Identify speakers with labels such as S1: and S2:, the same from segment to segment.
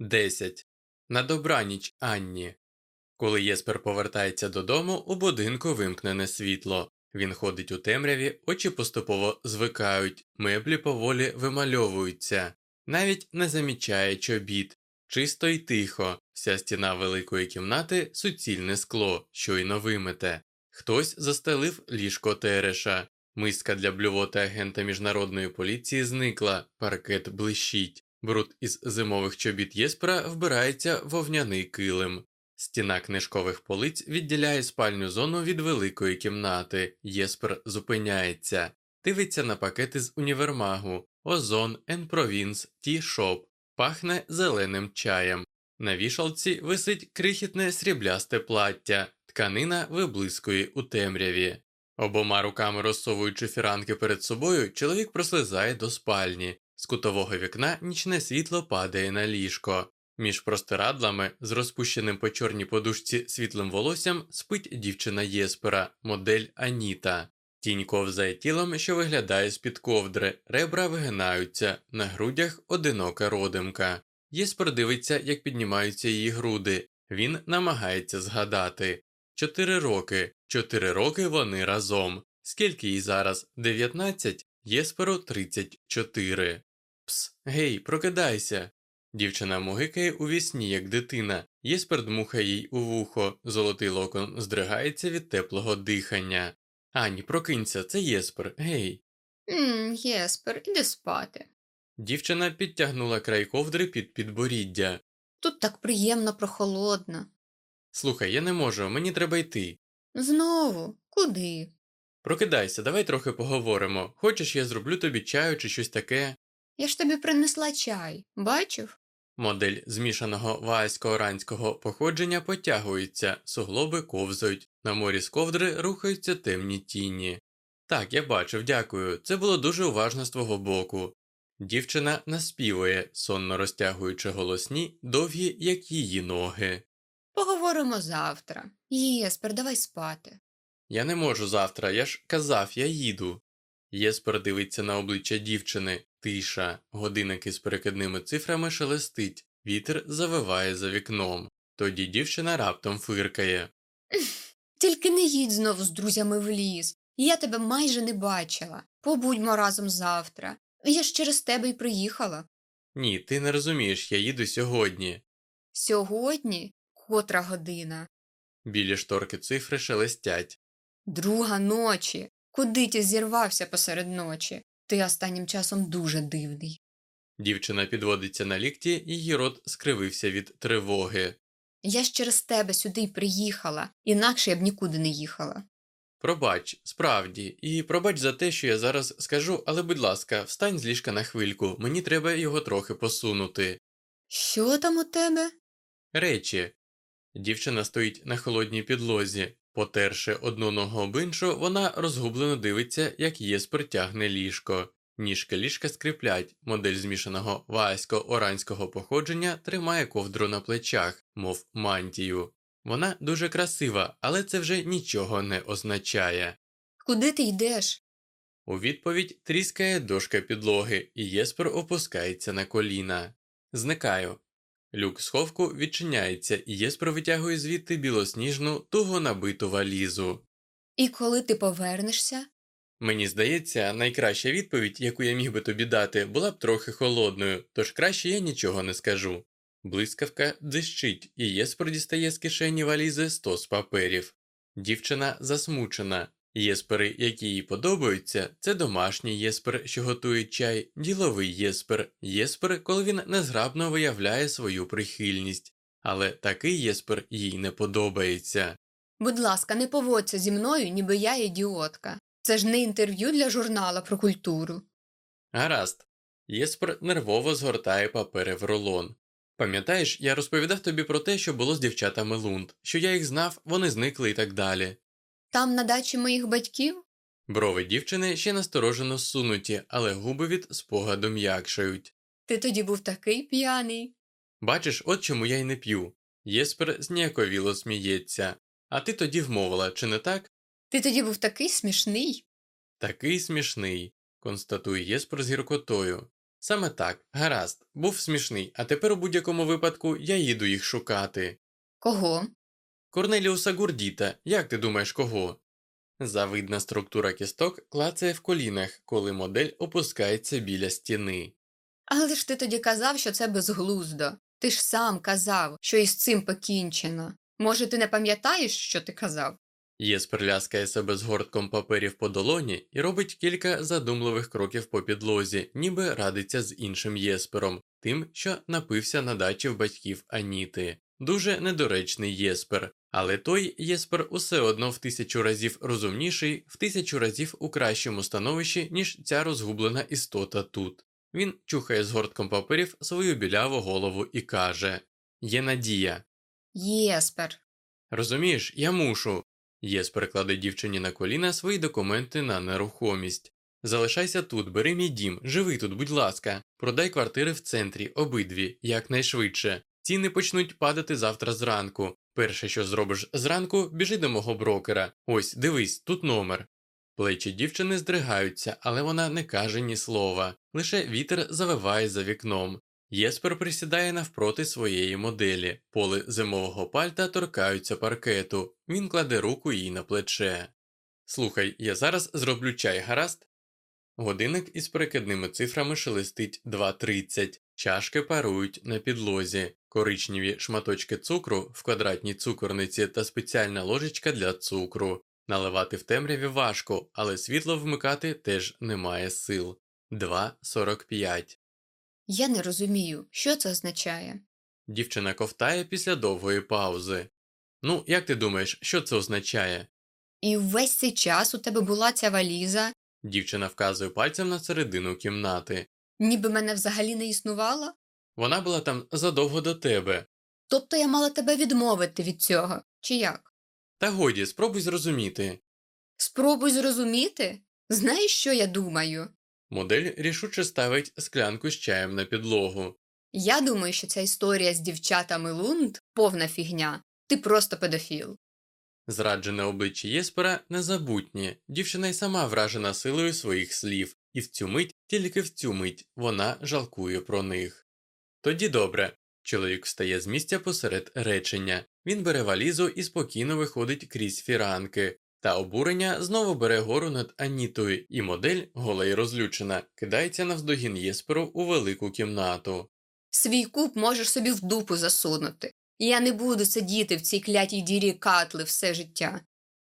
S1: 10. На добраніч Анні. Коли Єспер повертається додому, у будинку вимкнене світло. Він ходить у темряві, очі поступово звикають, меблі поволі вимальовуються, навіть не замічає чобіт. Чисто й тихо, вся стіна великої кімнати суцільне скло, щойно вимите. Хтось застелив ліжко тереша. Миска для блювоти агента міжнародної поліції зникла, паркет блищить. Бруд із зимових чобіт Єспера вбирається вовняний килим. Стіна книжкових полиць відділяє спальню зону від великої кімнати. Єспер зупиняється, дивиться на пакети з універмагу, Озон, En Provence, Tea Shop, пахне зеленим чаєм. На вішалці висить крихітне сріблясте плаття, тканина виблискує у темряві. Обома руками розсовуючи фіранки перед собою, чоловік прослизає до спальні. З кутового вікна нічне світло падає на ліжко. Між простирадлами, з розпущеним по чорній подушці світлим волоссям, спить дівчина Єспера, модель Аніта. Тінь ковзає тілом, що виглядає з-під ковдри, ребра вигинаються, на грудях одинока родимка. Єспер дивиться, як піднімаються її груди. Він намагається згадати. Чотири роки, чотири роки вони разом. Скільки їй зараз? Дев'ятнадцять? Єсперу тридцять чотири. Пс, гей, прокидайся. Дівчина мугикає у вісні, як дитина, Єспер дмухає їй у вухо, золотий локон здригається від теплого дихання. Ані, прокинься, це Єспер, гей.
S2: Ммм, Єспер, іди спати.
S1: Дівчина підтягнула край ковдри під підборіддя.
S2: Тут так приємно прохолодно.
S1: Слухай, я не можу, мені треба йти.
S2: Знову? Куди?
S1: Прокидайся, давай трохи поговоримо. Хочеш, я зроблю тобі чаю чи щось таке?
S2: Я ж тобі принесла чай. Бачив?
S1: Модель змішаного васько-оранського походження потягується, суглоби ковзають, на морі з ковдри рухаються темні тіні. Так, я бачив, дякую. Це було дуже уважно з твого боку. Дівчина наспівує, сонно розтягуючи голосні, довгі, як її ноги.
S2: Поговоримо завтра. Єспер, давай спати.
S1: Я не можу завтра, я ж казав, я їду. Єспер дивиться на обличчя дівчини, тиша, годинник із перекидними цифрами шелестить, вітер завиває за вікном. Тоді дівчина раптом фиркає.
S2: Тільки не їдь знову з друзями в ліс. Я тебе майже не бачила. Побудьмо разом завтра. Я ж через тебе й приїхала.
S1: Ні, ти не розумієш, я їду сьогодні.
S2: Сьогодні котра година.
S1: Білі шторки цифри шелестять.
S2: Друга ночі. Куди ти зірвався посеред ночі? Ти останнім часом дуже дивний.
S1: Дівчина підводиться на лікті, її рот скривився від тривоги.
S2: Я ж через тебе сюди й приїхала, інакше я б нікуди не їхала.
S1: Пробач, справді, і пробач за те, що я зараз скажу, але будь ласка, встань з ліжка на хвильку, мені треба його трохи посунути.
S2: Що там у тебе?
S1: Речі. Дівчина стоїть на холодній підлозі. Потерши одну ногу об іншу, вона розгублено дивиться, як Єспер тягне ліжко. Ніжки ліжка скріплять, модель змішаного васько-оранського походження тримає ковдру на плечах, мов мантію. Вона дуже красива, але це вже нічого не означає.
S2: Куди ти йдеш?
S1: У відповідь тріскає дошка підлоги, і Єспер опускається на коліна. Зникаю. Люк сховку відчиняється, і Єспер витягує звідти білосніжну, туго набиту валізу.
S2: І коли ти повернешся?
S1: Мені здається, найкраща відповідь, яку я міг би тобі дати, була б трохи холодною, тож краще я нічого не скажу. Блискавка дзищить, і Єспер дістає з кишені валізи стос паперів. Дівчина засмучена. Єспери, які їй подобаються, це домашній єспер, що готує чай, діловий єспер, єспер, коли він незграбно виявляє свою прихильність. Але такий єспер їй не подобається.
S2: Будь ласка, не поводься зі мною, ніби я ідіотка. Це ж не інтерв'ю для журнала про культуру.
S1: Гаразд. Єспер нервово згортає папери в рулон. Пам'ятаєш, я розповідав тобі про те, що було з дівчатами Лунд, що я їх знав, вони зникли і так далі.
S2: Там на дачі моїх батьків?
S1: Брови дівчини ще насторожено сунуті, але губи від спогаду м'якшають.
S2: Ти тоді був такий п'яний.
S1: Бачиш, от чому я й не п'ю. Єспер зніяковіло сміється. А ти тоді вмовила, чи не так?
S2: Ти тоді був такий смішний.
S1: Такий смішний, констатує Єспер з гіркотою. Саме так, гаразд, був смішний, а тепер у будь-якому випадку я їду їх шукати.
S2: Кого?
S1: Корнеліуса Гурдіта, як ти думаєш кого? Завидна структура кісток клацає в колінах, коли модель опускається біля стіни.
S2: Але ж ти тоді казав, що це безглуздо. Ти ж сам казав, що із цим покінчено. Може, ти не пам'ятаєш, що ти казав?
S1: Єспер ляскає себе згортком паперів по долоні і робить кілька задумливих кроків по підлозі, ніби радиться з іншим Єспером, тим, що напився на дачі в батьків Аніти. Дуже недоречний Єспер, але той Єспер усе одно в тисячу разів розумніший, в тисячу разів у кращому становищі, ніж ця розгублена істота тут. Він чухає згортком паперів свою біляву голову і каже Є надія.
S2: Єспер.
S1: Розумієш, я мушу. Єспер кладе дівчині на коліна свої документи на нерухомість. Залишайся тут, бери мій дім, живи тут, будь ласка, продай квартири в центрі, обидві, якнайшвидше. Ціни почнуть падати завтра зранку. Перше, що зробиш зранку, біжи до мого брокера. Ось, дивись, тут номер. Плечі дівчини здригаються, але вона не каже ні слова, лише вітер завиває за вікном. Єспер присідає навпроти своєї моделі, поли зимового пальта торкаються паркету, він кладе руку їй на плече. Слухай, я зараз зроблю чай, гаразд? Годинник із перекидними цифрами шелестить 2.30, чашки парують на підлозі, коричневі шматочки цукру в квадратній цукорниці та спеціальна ложечка для цукру. Наливати в темряві важко, але світло вмикати теж немає сил. 2.45
S2: Я не розумію, що це означає.
S1: Дівчина ковтає після довгої паузи. Ну, як ти думаєш, що це означає?
S2: І весь цей час у тебе була ця валіза,
S1: Дівчина вказує пальцем на середину кімнати.
S2: ніби мене взагалі не існувало?
S1: Вона була там задовго до тебе.
S2: Тобто я мала тебе відмовити від цього, чи як?
S1: Та годі, спробуй зрозуміти.
S2: Спробуй зрозуміти? Знаєш, що я думаю?
S1: Модель рішуче ставить склянку з чаєм на підлогу.
S2: Я думаю, що ця історія з дівчатами Лунд повна фігня. Ти просто педофіл.
S1: Зраджене обличчя Єспера незабутнє, дівчина й сама вражена силою своїх слів, і в цю мить, тільки в цю мить, вона жалкує про них. Тоді добре. Чоловік встає з місця посеред речення. Він бере валізу і спокійно виходить крізь фіранки. Та обурення знову бере гору над Анітою, і модель, гола й розлючена, кидається навздогін Єсперу у велику кімнату.
S2: Свій куб можеш собі в дупу засунути. Я не буду сидіти в цій клятій дірі катли все життя.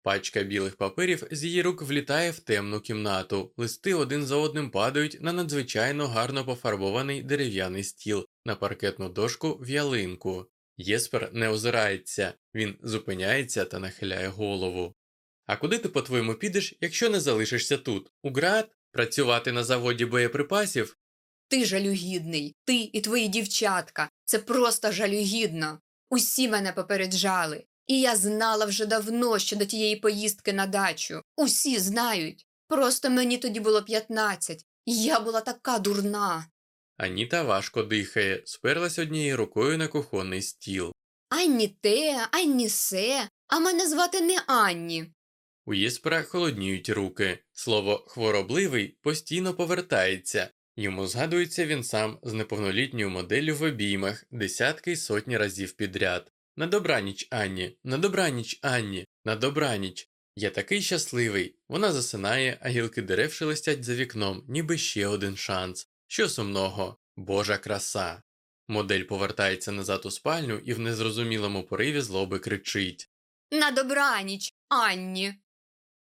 S1: Пачка білих паперів з її рук влітає в темну кімнату. Листи один за одним падають на надзвичайно гарно пофарбований дерев'яний стіл, на паркетну дошку в ялинку. Єспер не озирається, він зупиняється та нахиляє голову. А куди ти, по-твоєму, підеш, якщо не залишишся тут? У град? Працювати на заводі боєприпасів?
S2: Ти жалюгідний, ти і твої дівчатка. Це просто жалюгідно. Усі мене попереджали. І я знала вже давно щодо тієї поїздки на дачу. Усі знають. Просто мені тоді було 15. і Я була така дурна.
S1: Аніта важко дихає, сперлась однією рукою на кухонний стіл.
S2: Анні те, Анні се, а мене звати не Анні.
S1: У Єспера холодніють руки. Слово хворобливий постійно повертається. Йому згадується він сам з неповнолітньою моделлю в обіймах десятки й сотні разів підряд. На добраніч, Анні, на добраніч, Анні, на добраніч. Я такий щасливий. Вона засинає, а гілки дерев шелестять за вікном, ніби ще один шанс. Що сумного? Божа краса. Модель повертається назад у спальню і в незрозумілому пориві злоби кричить.
S2: На добраніч, Анні.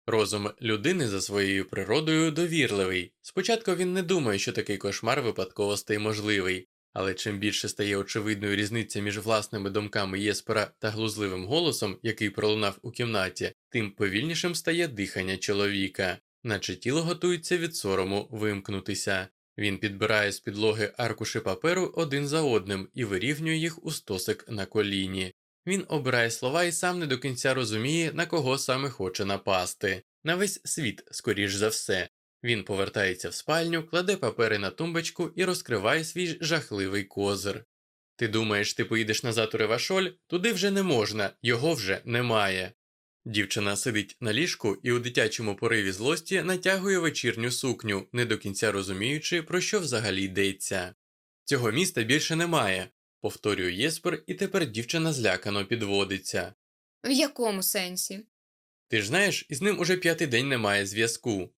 S1: Розум людини за своєю природою довірливий. Спочатку він не думає, що такий кошмар випадковостей можливий, але чим більше стає очевидною різниця між власними думками Єспера та глузливим голосом, який пролунав у кімнаті, тим повільнішим стає дихання чоловіка, наче тіло готується від сорому вимкнутися. Він підбирає з підлоги аркуші паперу один за одним і вирівнює їх у стосик на коліні. Він обирає слова і сам не до кінця розуміє, на кого саме хоче напасти. На весь світ, скоріш за все. Він повертається в спальню, кладе папери на тумбочку і розкриває свій жахливий козир. Ти думаєш, ти поїдеш назад у Ревашоль? Туди вже не можна, його вже немає. Дівчина сидить на ліжку і у дитячому пориві злості натягує вечірню сукню, не до кінця розуміючи, про що взагалі йдеться. Цього міста більше немає, повторює Єспер, і тепер дівчина злякано підводиться.
S2: В якому сенсі?
S1: Ти ж знаєш, із ним уже п'ятий день немає зв'язку.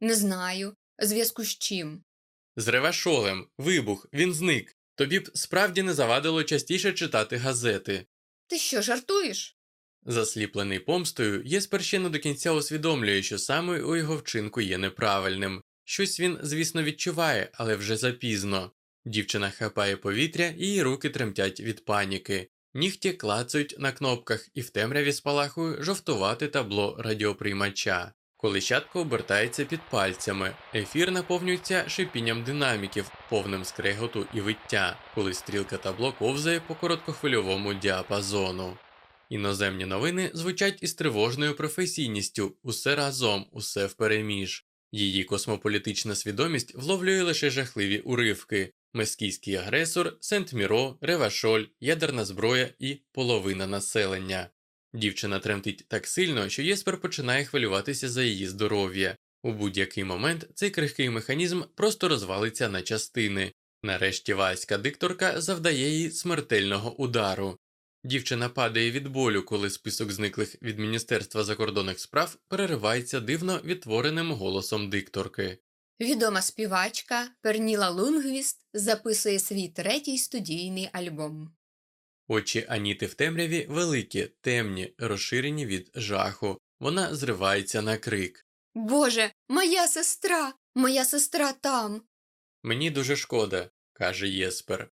S2: Не знаю. Зв'язку з чим?
S1: З ревашолем, вибух, він зник. Тобі б справді не завадило частіше читати газети.
S2: Ти що, жартуєш?
S1: Засліплений помстою, Єспер ще не до кінця усвідомлює, що саме у його вчинку є неправильним. Щось він, звісно, відчуває, але вже запізно. Дівчина хапає повітря, її руки тремтять від паніки. Нігті клацають на кнопках і в темряві спалахує жовтувате табло радіоприймача. Колищатка обертається під пальцями, ефір наповнюється шипінням динаміків, повним скреготу і виття, коли стрілка табло ковзає по короткохвильовому діапазону. Іноземні новини звучать із тривожною професійністю, усе разом, усе впереміж. Її космополітична свідомість вловлює лише жахливі уривки мескійський агресор, Сент-Міро, Ревашоль, ядерна зброя і половина населення. Дівчина тремтить так сильно, що Єспер починає хвилюватися за її здоров'я. У будь-який момент цей крихкий механізм просто розвалиться на частини. Нарешті васька дикторка завдає їй смертельного удару. Дівчина падає від болю, коли список зниклих від Міністерства закордонних справ переривається дивно відтвореним голосом дикторки.
S2: Відома співачка Перніла Лунгвіст записує свій третій студійний альбом.
S1: Очі Аніти в темряві великі, темні, розширені від жаху. Вона зривається на крик.
S2: Боже, моя сестра! Моя сестра там.
S1: Мені дуже шкода, каже Єспер.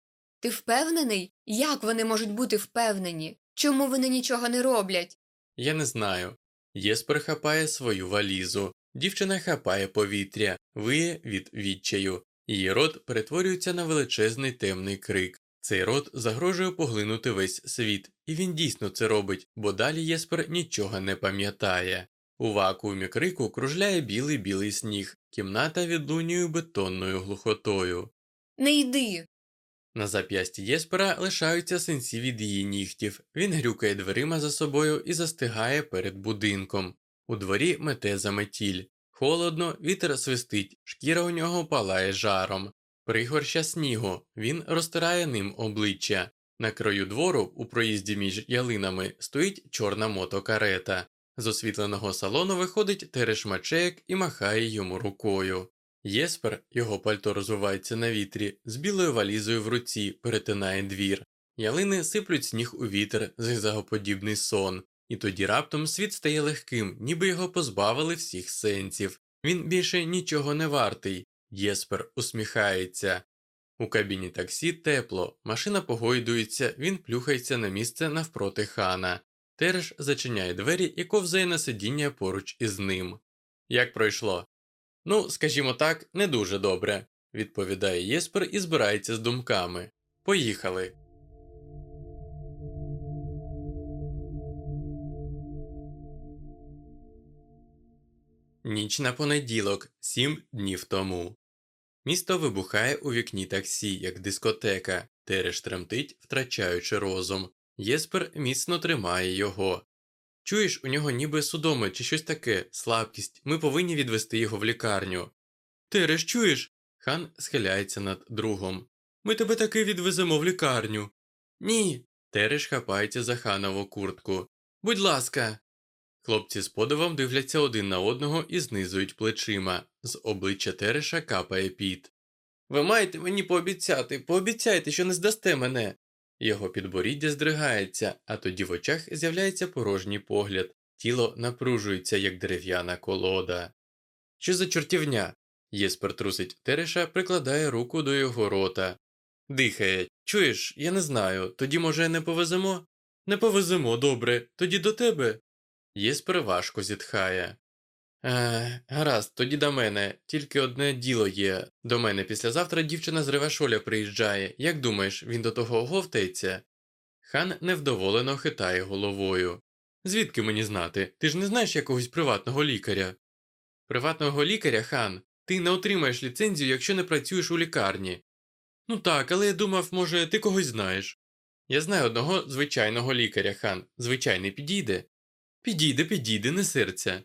S2: Ти впевнений? Як вони можуть бути впевнені? Чому вони нічого не роблять?
S1: Я не знаю. Єспер хапає свою валізу. Дівчина хапає повітря, виє від відчаю. Її рот перетворюється на величезний темний крик. Цей рот загрожує поглинути весь світ, і він дійсно це робить, бо далі Єспер нічого не пам'ятає. У вакуумі крику кружляє білий білий сніг, кімната відлунює бетонною глухотою.
S2: Не йди.
S1: На зап'ясті Єспера лишаються синці від її нігтів. Він грюкає дверима за собою і застигає перед будинком. У дворі мете заметіль. Холодно, вітер свистить, шкіра у нього палає жаром. Пригорща снігу, він розтирає ним обличчя. На краю двору, у проїзді між ялинами, стоїть чорна мотокарета. З освітленого салону виходить Тереш Мачеєк і махає йому рукою. Єспер, його пальто розвивається на вітрі, з білою валізою в руці перетинає двір. Ялини сиплють сніг у вітер, зигзагоподібний сон, і тоді раптом світ стає легким, ніби його позбавили всіх сенсів. Він більше нічого не вартий. Єспер усміхається. У кабіні таксі тепло, машина погойдується, він плюхається на місце навпроти хана. Тереш зачиняє двері і ковзає на сидіння поруч із ним. Як пройшло? Ну, скажімо так, не дуже добре, відповідає Єспер і збирається з думками. Поїхали. Ніч на понеділок, сім днів тому. Місто вибухає у вікні таксі, як дискотека, Тереш тремтить, втрачаючи розум. Єспер міцно тримає його. Чуєш, у нього ніби судоми чи щось таке, слабкість, ми повинні відвести його в лікарню. Тереш, чуєш? Хан схиляється над другом. Ми тебе таки відвеземо в лікарню. Ні. Тереш хапається за ханову куртку. Будь ласка. Хлопці з подивом дивляться один на одного і знизують плечима. З обличчя Тереша капає піт. Ви маєте мені пообіцяти, пообіцяйте, що не здасте мене. Його підборіддя здригається, а тоді в очах з'являється порожній погляд, тіло напружується, як дерев'яна колода. Що за чортівня? Єспер трусить Тереша, прикладає руку до його рота. Дихає. Чуєш, я не знаю, тоді, може, не повеземо? Не повеземо, добре, тоді до тебе. Єспер важко зітхає. Е, гаразд, тоді до мене, тільки одне діло є. До мене післязавтра дівчина з Ревашоля приїжджає. Як думаєш, він до того оговтається? Хан невдоволено хитає головою. Звідки мені знати? Ти ж не знаєш якогось приватного лікаря? Приватного лікаря, хан, ти не отримаєш ліцензію, якщо не працюєш у лікарні. Ну так, але я думав, може, ти когось знаєш. Я знаю одного звичайного лікаря, хан, звичайний підійде. Підійде, підійде, не серця.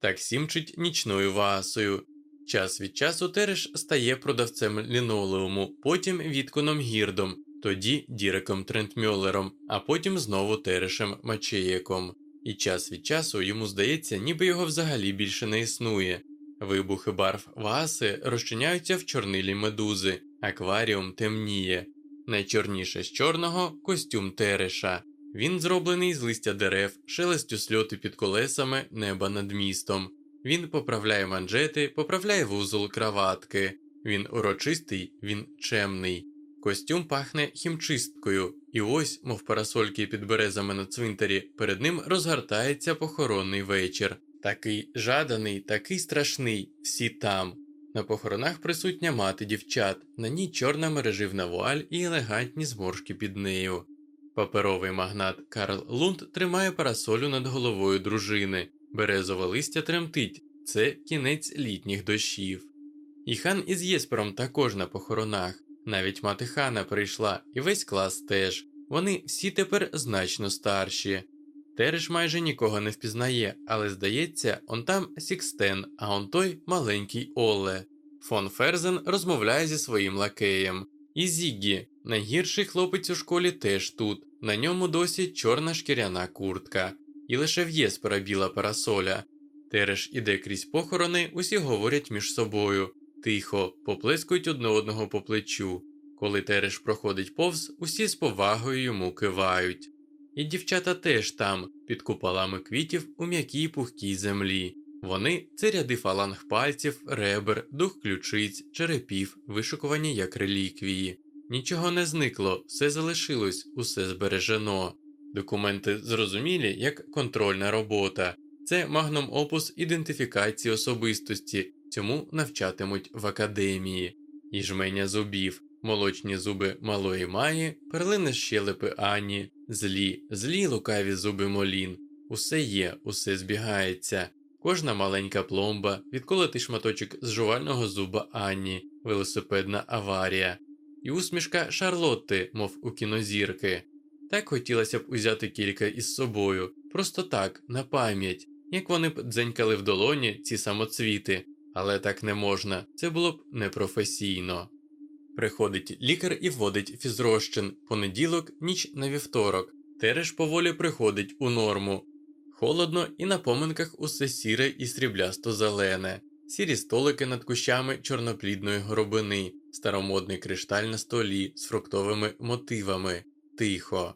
S1: Таксі мчить нічною васою. Час від часу Тереш стає продавцем лінолеуму, потім Вітконом Гірдом, тоді Діреком Трентмьолером, а потім знову Терешем Мачеєком. І час від часу йому здається, ніби його взагалі більше не існує. Вибухи барв Вааси розчиняються в чорнилі медузи, акваріум темніє. Найчорніше з чорного костюм Тереша. Він зроблений з листя дерев, шелестю сльоти під колесами неба над містом. Він поправляє манжети, поправляє вузол краватки. Він урочистий, він чемний. Костюм пахне хімчисткою, і ось, мов парасольки під березами на цвинтарі, перед ним розгортається похоронний вечір. Такий жаданий, такий страшний, всі там. На похоронах присутня мати дівчат, на ній чорна мереживна вуаль і елегантні зморшки під нею. Паперовий магнат Карл Лунд тримає парасолю над головою дружини, березове листя тремтить це кінець літніх дощів. І Хан із Єспером також на похоронах, навіть мати Хана прийшла, і весь клас теж. Вони всі тепер значно старші. Тереш майже нікого не впізнає, але здається, он там Сікстен, а он той маленький Оле. Фон Ферзен розмовляє зі своїм лакеєм. І Зіггі, найгірший хлопець у школі теж тут, на ньому досі чорна шкіряна куртка, і лише в Єспера біла парасоля. Тереш іде крізь похорони, усі говорять між собою, тихо, поплескують одне одного по плечу. Коли Тереш проходить повз, усі з повагою йому кивають. І дівчата теж там, під куполами квітів у м'якій пухкій землі. Вони це ряди фаланг пальців, ребер, дух ключиць, черепів, вишукувані як реліквії. Нічого не зникло, все залишилось, усе збережено. Документи зрозумілі як контрольна робота. Це магном опус ідентифікації особистості, цьому навчатимуть в академії, і зубів, молочні зуби малої Маї, перлини щелепи Ані, злі, злі лукаві зуби Молін. Усе є, усе збігається. Кожна маленька пломба, відколотий шматочок з жувального зуба Анні, велосипедна аварія, і усмішка Шарлотти, мов у кінозірки. Так хотілося б узяти кілька із собою, просто так, на пам'ять, як вони б дзенькали в долоні ці самоцвіти, але так не можна, це було б непрофесійно. Приходить лікар і вводить фізрозчин, понеділок, ніч на вівторок. Тереш поволі приходить у норму. Холодно і на поминках усе сіре і сріблясто зелене, сірі столики над кущами чорноплідної горобини, старомодний кришталь на столі з фруктовими мотивами, тихо.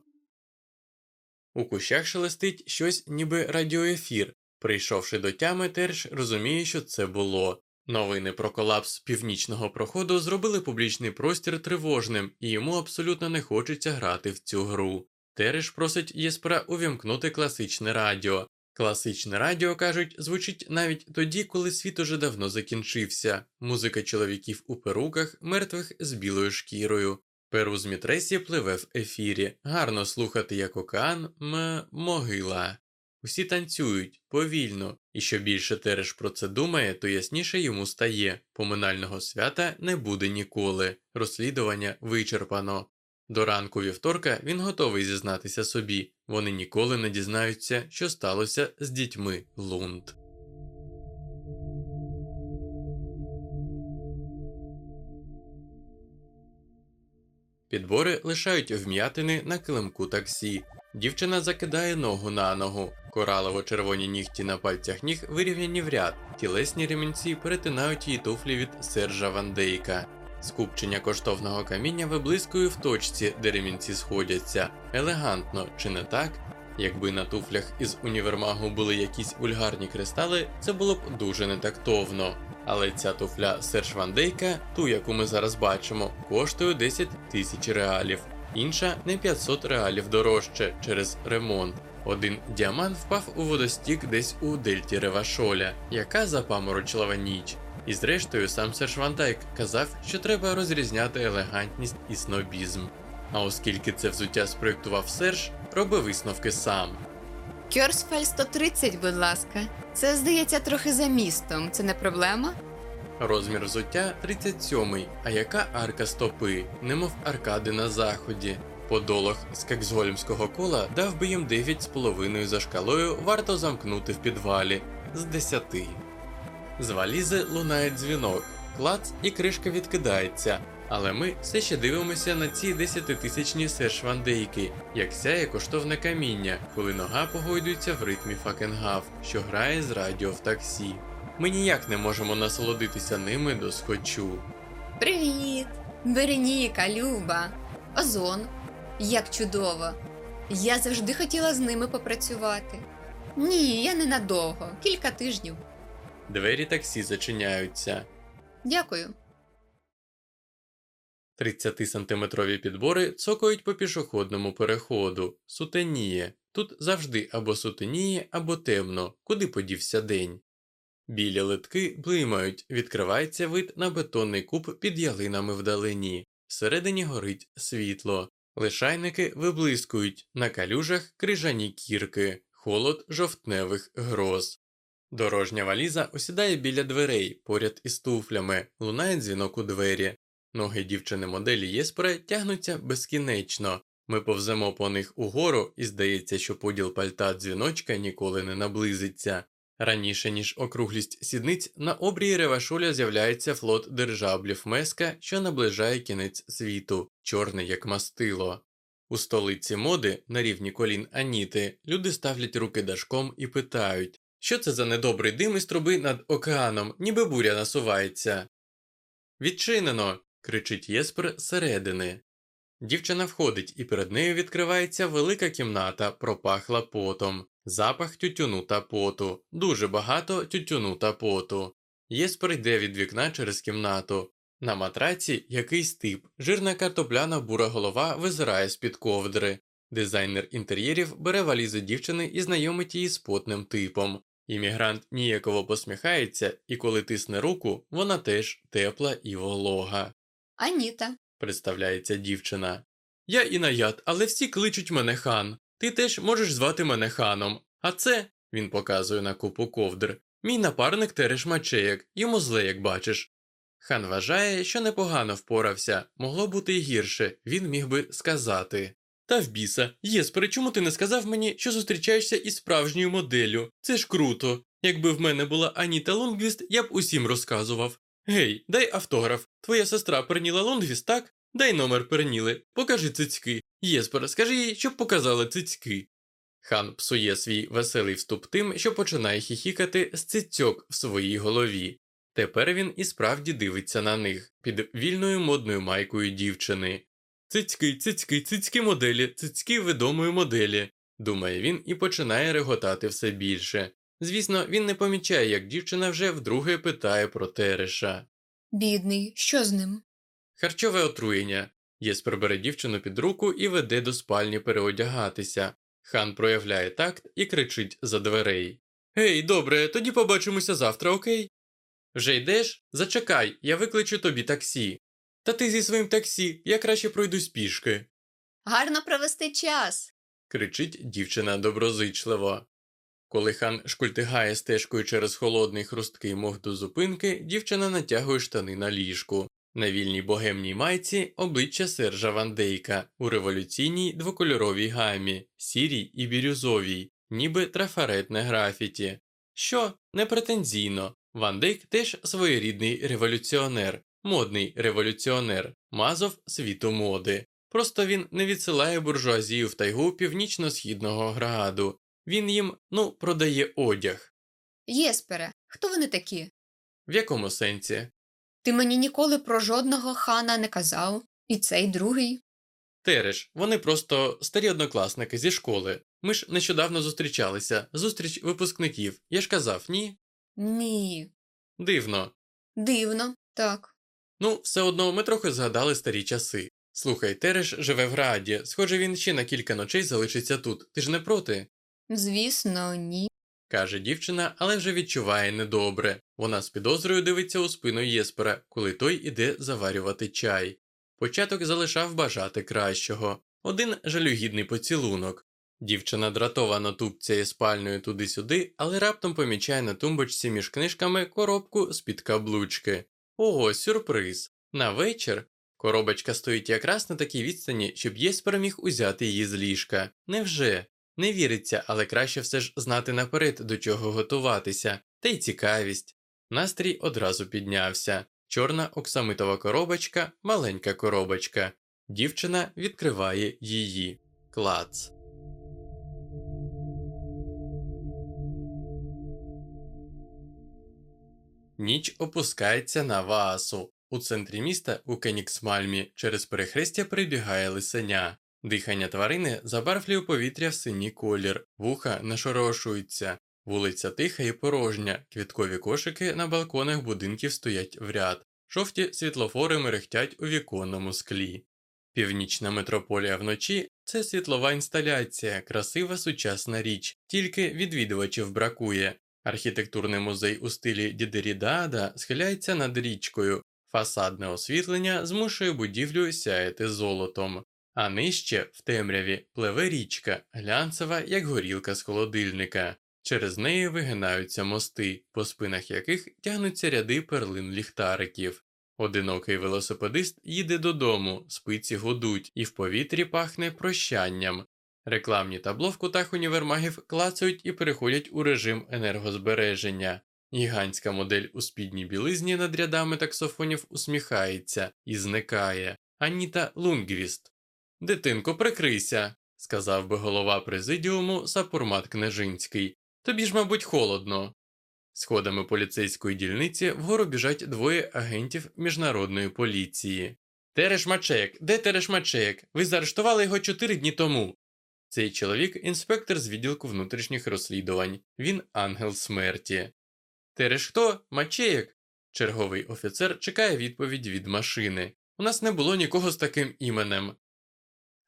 S1: У кущах шелестить щось, ніби радіоефір. Прийшовши до тями, Терш розуміє, що це було. Новини про колапс північного проходу зробили публічний простір тривожним, і йому абсолютно не хочеться грати в цю гру. Тереш просить Єспера увімкнути класичне радіо. Класичне радіо, кажуть, звучить навіть тоді, коли світ уже давно закінчився. Музика чоловіків у перуках, мертвих з білою шкірою. Перу з мітресі пливе в ефірі. Гарно слухати, як океан м могила. Усі танцюють повільно, і що більше Тереш про це думає, то ясніше йому стає. Поминального свята не буде ніколи. Розслідування вичерпано. До ранку вівторка він готовий зізнатися собі, вони ніколи не дізнаються, що сталося з дітьми Лунд. Підбори лишають вм'ятини на килимку таксі. Дівчина закидає ногу на ногу. Коралово-червоні нігті на пальцях ніг вирівняні в ряд, тілесні ремінці перетинають її туфлі від Сержа Вандейка. Скупчення коштовного каміння виблискує в точці, де ремінці сходяться. Елегантно, чи не так? Якби на туфлях із універмагу були якісь вульгарні кристали, це було б дуже нетактовно. Але ця туфля Серж Вандейка, ту, яку ми зараз бачимо, коштує 10 тисяч реалів, інша не 500 реалів дорожче через ремонт. Один діамант впав у водостік десь у дельті Ревашоля, яка запаморочлива ніч. І зрештою сам Серж Ван Дайк казав, що треба розрізняти елегантність і снобізм. А оскільки це взуття спроєктував Серж, роби висновки сам.
S2: Кьорсфель 130, будь ласка. Це, здається, трохи за містом. Це не проблема?
S1: Розмір взуття 37, а яка арка стопи, немов аркади на заході. Подолог з кексгольмського кола дав би їм 9,5 за шкалою варто замкнути в підвалі з 10. З валізи лунає дзвінок, клац і кришка відкидається, але ми все ще дивимося на ці десятитисячні сершвандейки, як сяє коштовне каміння, коли нога погойдується в ритмі факенгав, що грає з радіо в таксі. Ми ніяк не можемо насолодитися ними до схочу.
S2: Привіт! Вероніка, Люба, Озон. Як чудово! Я завжди хотіла з ними попрацювати. Ні, я ненадовго, кілька тижнів.
S1: Двері таксі зачиняються.
S2: Дякую.
S1: 30-сантиметрові підбори цокають по пішохідному переходу. Сутеніє. Тут завжди або сутеніє, або темно, куди подівся день. Білі литки блимають, відкривається вид на бетонний куб під ялинами вдалині. Всередині горить світло. Лишайники виблискують, на калюжах крижані кірки, холод жовтневих гроз. Дорожня валіза осідає біля дверей, поряд із туфлями, лунає дзвінок у двері. Ноги дівчини моделі Єспера тягнуться безкінечно. Ми повземо по них угору, і здається, що поділ пальта дзвіночка ніколи не наблизиться. Раніше, ніж округлість сідниць, на обрії Ревашуля з'являється флот держаблів Меска, що наближає кінець світу, чорний як мастило. У столиці моди, на рівні колін Аніти, люди ставлять руки дашком і питають, що це за недобрий дим із труби над океаном, ніби буря насувається. Відчинено. кричить Єспер зсередини. Дівчина входить, і перед нею відкривається велика кімната, пропахла потом, запах тютюну та поту, дуже багато тютюну та поту. Єспер йде від вікна через кімнату. На матраці якийсь тип, жирна картопляна бура голова визирає з-під ковдри. Дизайнер інтер'єрів бере валізи дівчини і знайомить її з потним типом. Іммігрант ніяково посміхається, і коли тисне руку, вона теж тепла і волога.
S2: Аніта.
S1: Представляється дівчина. Я інаяд, але всі кличуть мене хан. Ти теж можеш звати мене ханом. А це, він показує на купу ковдр, мій напарник Тереш Мачеєк, йому зле, як бачиш. Хан вважає, що непогано впорався, могло бути й гірше, він міг би сказати. Та в біса, Єспер, чому ти не сказав мені, що зустрічаєшся із справжньою моделлю? Це ж круто. Якби в мене була Аніта Лунгвіст, я б усім розказував. Гей, дай автограф. Твоя сестра Перніла Лунгвіст, так? Дай номер Перніли, покажи цицьки. Єспер, скажи їй, щоб показала цицьки. Хан псує свій веселий вступ тим, що починає хіхікати з цицьок в своїй голові. Тепер він і справді дивиться на них під вільною модною майкою дівчини. Цицьки, цицьки, цицьки моделі, цицьки відомої моделі, думає він і починає реготати все більше. Звісно, він не помічає, як дівчина вже вдруге питає про Тереша.
S2: Бідний, що з ним?
S1: Харчове отруєння. Єспер бере дівчину під руку і веде до спальні переодягатися. Хан проявляє такт і кричить за дверей. Гей, добре, тоді побачимося завтра, окей? Вже йдеш? Зачекай, я викличу тобі таксі. Та ти зі своїм таксі, я краще пройдусь пішки.
S2: Гарно провести час.
S1: кричить дівчина доброзичливо. Коли хан шкультигає стежкою через холодний хрусткий мох до зупинки, дівчина натягує штани на ліжку. На вільній богемній майці обличчя Сержа Вандейка у революційній двокольоровій гамі, сірій і бірюзовій, ніби трафаретне графіті. Що не претензійно, Ван Дейк теж своєрідний революціонер, модний революціонер, мазов світу моди. Просто він не відсилає буржуазію в тайгу північно-східного граду. Він їм, ну, продає одяг.
S2: Єспере, хто вони такі?
S1: В якому сенсі?
S2: Ти мені ніколи про жодного хана не казав, і цей другий.
S1: Тереш, вони просто старі однокласники зі школи. Ми ж нещодавно зустрічалися. Зустріч випускників. Я ж казав, ні?
S2: Ні.
S1: Дивно.
S2: Дивно, так.
S1: Ну, все одно ми трохи згадали старі часи. Слухай, Тереш живе в Граді, схоже, він ще на кілька ночей залишиться тут. Ти ж не проти?
S2: Звісно, ні.
S1: каже дівчина, але вже відчуває недобре. Вона з підозрою дивиться у спину Єспера, коли той іде заварювати чай. Початок залишав бажати кращого. Один жалюгідний поцілунок. Дівчина дратовано тупцяє спальною туди-сюди, але раптом помічає на тумбочці між книжками коробку з-під каблучки. Ого, сюрприз! На вечір Коробочка стоїть якраз на такій відстані, щоб Єспер міг узяти її з ліжка. Невже? Не віриться, але краще все ж знати наперед, до чого готуватися, та й цікавість. Настрій одразу піднявся. Чорна оксамитова коробочка, маленька коробочка. Дівчина відкриває її. Клац. Ніч опускається на Ваасу. У центрі міста у Кеніксмальмі через перехрестя прибігає лисеня. Дихання тварини забарвлює повітря в синій колір, вуха нашорошуються, вулиця тиха і порожня, квіткові кошики на балконах будинків стоять в ряд, жовті світлофори мерехтять у віконному склі. Північна метрополія вночі це світлова інсталяція, красива сучасна річ, тільки відвідувачів бракує. Архітектурний музей у стилі Дідерідаада схиляється над річкою, фасадне освітлення змушує будівлю сяяти золотом, а нижче, в темряві, пливе річка, глянцева, як горілка з холодильника. Через неї вигинаються мости, по спинах яких тягнуться ряди перлин ліхтариків. Одинокий велосипедист їде додому, спиці гудуть, і в повітрі пахне прощанням. Рекламні табло в кутах універмагів клацають і переходять у режим енергозбереження. Гігантська модель у спідній білизні над рядами таксофонів усміхається і зникає. Аніта Лунгвіст. Дитинко, прикрийся, сказав би голова президіуму Сапурмат Книжинський. Тобі ж, мабуть, холодно. Сходами поліцейської дільниці вгору біжать двоє агентів міжнародної поліції. Тереш Мачек, де Тереш Мачек? Ви заарештували його чотири дні тому. Цей чоловік інспектор з відділку внутрішніх розслідувань. Він ангел смерті. Тереш хто? Мачеєк? Черговий офіцер чекає відповідь від машини. У нас не було нікого з таким іменем.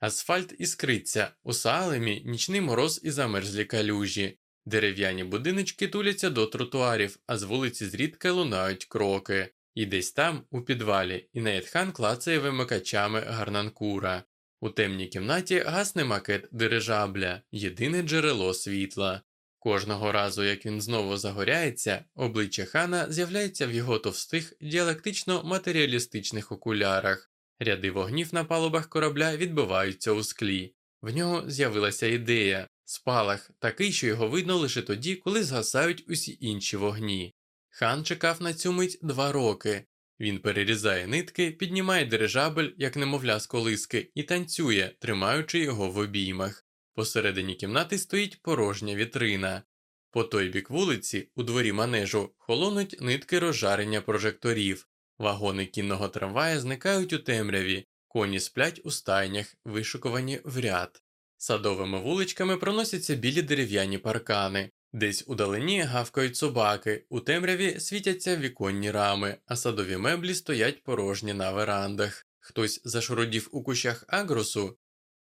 S1: Асфальт іскриться, у Саалемі нічний мороз і замерзлі калюжі. Дерев'яні будиночки туляться до тротуарів, а з вулиці зрідка лунають кроки. І десь там, у підвалі, Інейтхан клацає вимикачами гарнанкура. У темній кімнаті гасне макет дирижабля, єдине джерело світла. Кожного разу, як він знову загоряється, обличчя хана з'являється в його товстих діалектично матеріалістичних окулярах. Ряди вогнів на палубах корабля відбиваються у склі. В нього з'явилася ідея спалах, такий, що його видно лише тоді, коли згасають усі інші вогні. Хан чекав на цю мить два роки. Він перерізає нитки, піднімає дирижабель, як немовля з колиски, і танцює, тримаючи його в обіймах. Посередині кімнати стоїть порожня вітрина. По той бік вулиці, у дворі манежу, холонуть нитки розжарення прожекторів. Вагони кінного трамвая зникають у темряві, коні сплять у стайнях, вишукувані в ряд. Садовими вуличками проносяться білі дерев'яні паркани, десь удалині гавкають собаки, у темряві світяться віконні рами, а садові меблі стоять порожні на верандах. Хтось зашуродів у кущах агросу.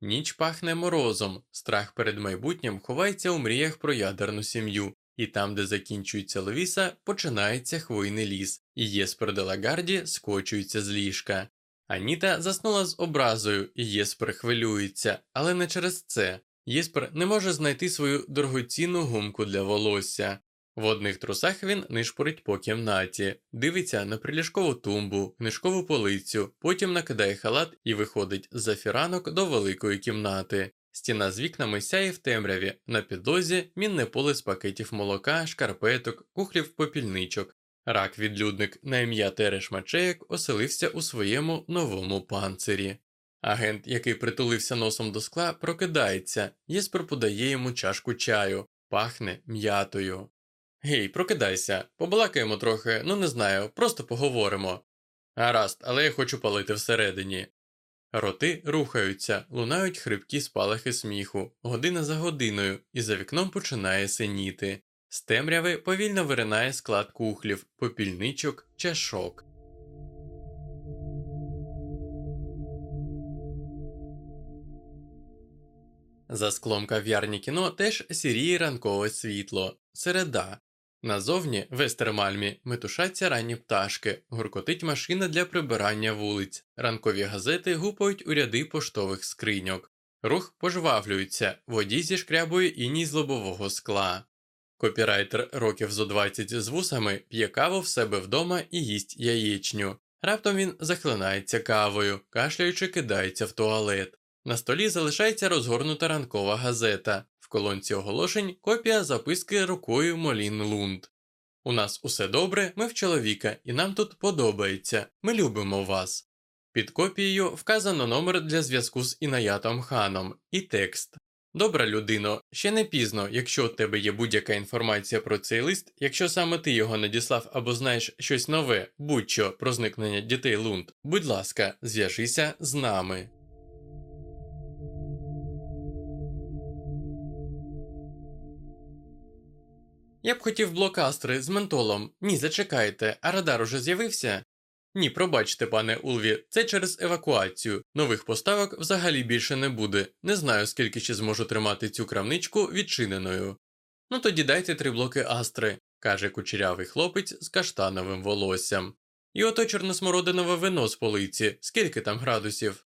S1: Ніч пахне морозом, страх перед майбутнім ховається у мріях про ядерну сім'ю, і там, де закінчується левіса, починається хвойний ліс, і Єспер де Лагарді скочується з ліжка. Аніта заснула з образою, і Єспер хвилюється, але не через це. Єспер не може знайти свою дорогоцінну гумку для волосся. В одних трусах він нишпорить по кімнаті, дивиться на приліжкову тумбу, книжкову полицю, потім накидає халат і виходить за фіранок до великої кімнати. Стіна з вікнами сяє в темряві, на підлозі мінне поле з пакетів молока, шкарпеток, кухлів попільничок. Рак відлюдник на ім'я Тереш Мачеєк оселився у своєму новому панцирі. Агент, який притулився носом до скла, прокидається, Єспер подає йому чашку чаю, пахне м'ятою. Гей, прокидайся, побалакаємо трохи, ну не знаю, просто поговоримо. Гаразд, але я хочу палити всередині. Роти рухаються, лунають хрипкі спалахи сміху, година за годиною, і за вікном починає синіти. З темряви повільно виринає склад кухлів, попільничок, чашок. За склом кав'ярні кіно теж сіріє ранкове світло, середа. Назовні в Естермальмі метушаться ранні пташки, гуркотить машина для прибирання вулиць, ранкові газети гупають у ряди поштових скриньок. Рух пожвавлюється, водій зішкрябує іній з лобового скла. Копірайтер років зо 20 з вусами п'є каву в себе вдома і їсть яєчню. Раптом він захлинається кавою, кашляючи кидається в туалет. На столі залишається розгорнута ранкова газета. В колонці оголошень копія записки рукою Молін Лунд. У нас усе добре, ми в чоловіка, і нам тут подобається. Ми любимо вас. Під копією вказано номер для зв'язку з Інаятом Ханом і текст. Добра людино, ще не пізно, якщо у тебе є будь-яка інформація про цей лист, якщо саме ти його надіслав або знаєш щось нове, будь-що про зникнення дітей Лунд, будь ласка, зв'яжися з нами. Я б хотів блокастри з ментолом. Ні, зачекайте, а радар уже з'явився? Ні, пробачте, пане Улві, це через евакуацію. Нових поставок взагалі більше не буде. Не знаю, скільки ще зможу тримати цю крамничку відчиненою. Ну тоді дайте три блоки астри, каже кучерявий хлопець з каштановим волоссям. І ото чорносмородинове вино з полиці, скільки там градусів.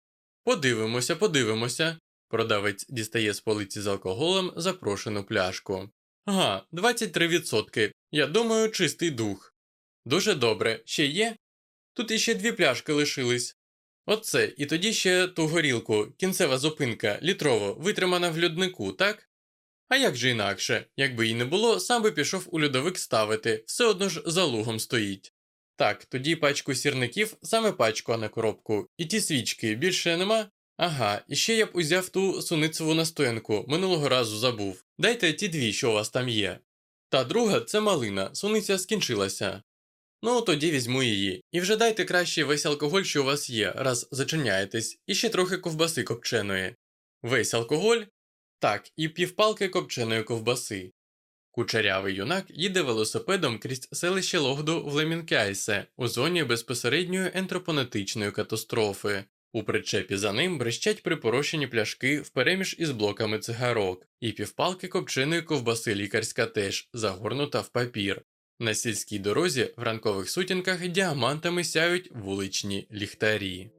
S1: Подивимося, подивимося. Продавець дістає з полиці з алкоголем запрошену пляшку. Ага, 23%. Я думаю, чистий дух. Дуже добре, ще є? Тут іще дві пляшки лишились. Оце, і тоді ще ту горілку, кінцева зупинка, літрово, витримана в льоднику, так? А як же інакше, якби її не було, сам би пішов у льодовик ставити, все одно ж за лугом стоїть. Так, тоді пачку сірників, саме пачку, а не коробку, і ті свічки більше нема? Ага, і ще я б узяв ту суницеву настоянку, минулого разу забув. Дайте ті дві, що у вас там є. Та друга це малина, суниця скінчилася. Ну, тоді візьму її. І вже дайте краще весь алкоголь, що у вас є, раз зачиняєтесь, і ще трохи ковбаси копченої. Весь алкоголь? Так, і півпалки копченої ковбаси. Кучерявий юнак їде велосипедом крізь селище Логду в Лемінкяйсе у зоні безпосередньої ентропонетичної катастрофи. У причепі за ним брещать припорошені пляшки впереміж із блоками цигарок, і півпалки копченої ковбаси лікарська теж загорнута в папір. На сільській дорозі в ранкових сутінках діамантами сяють вуличні ліхтарі.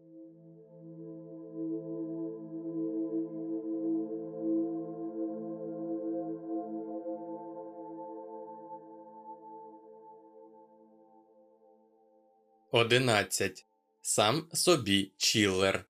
S1: Одинадцять. Сам собі чіллер.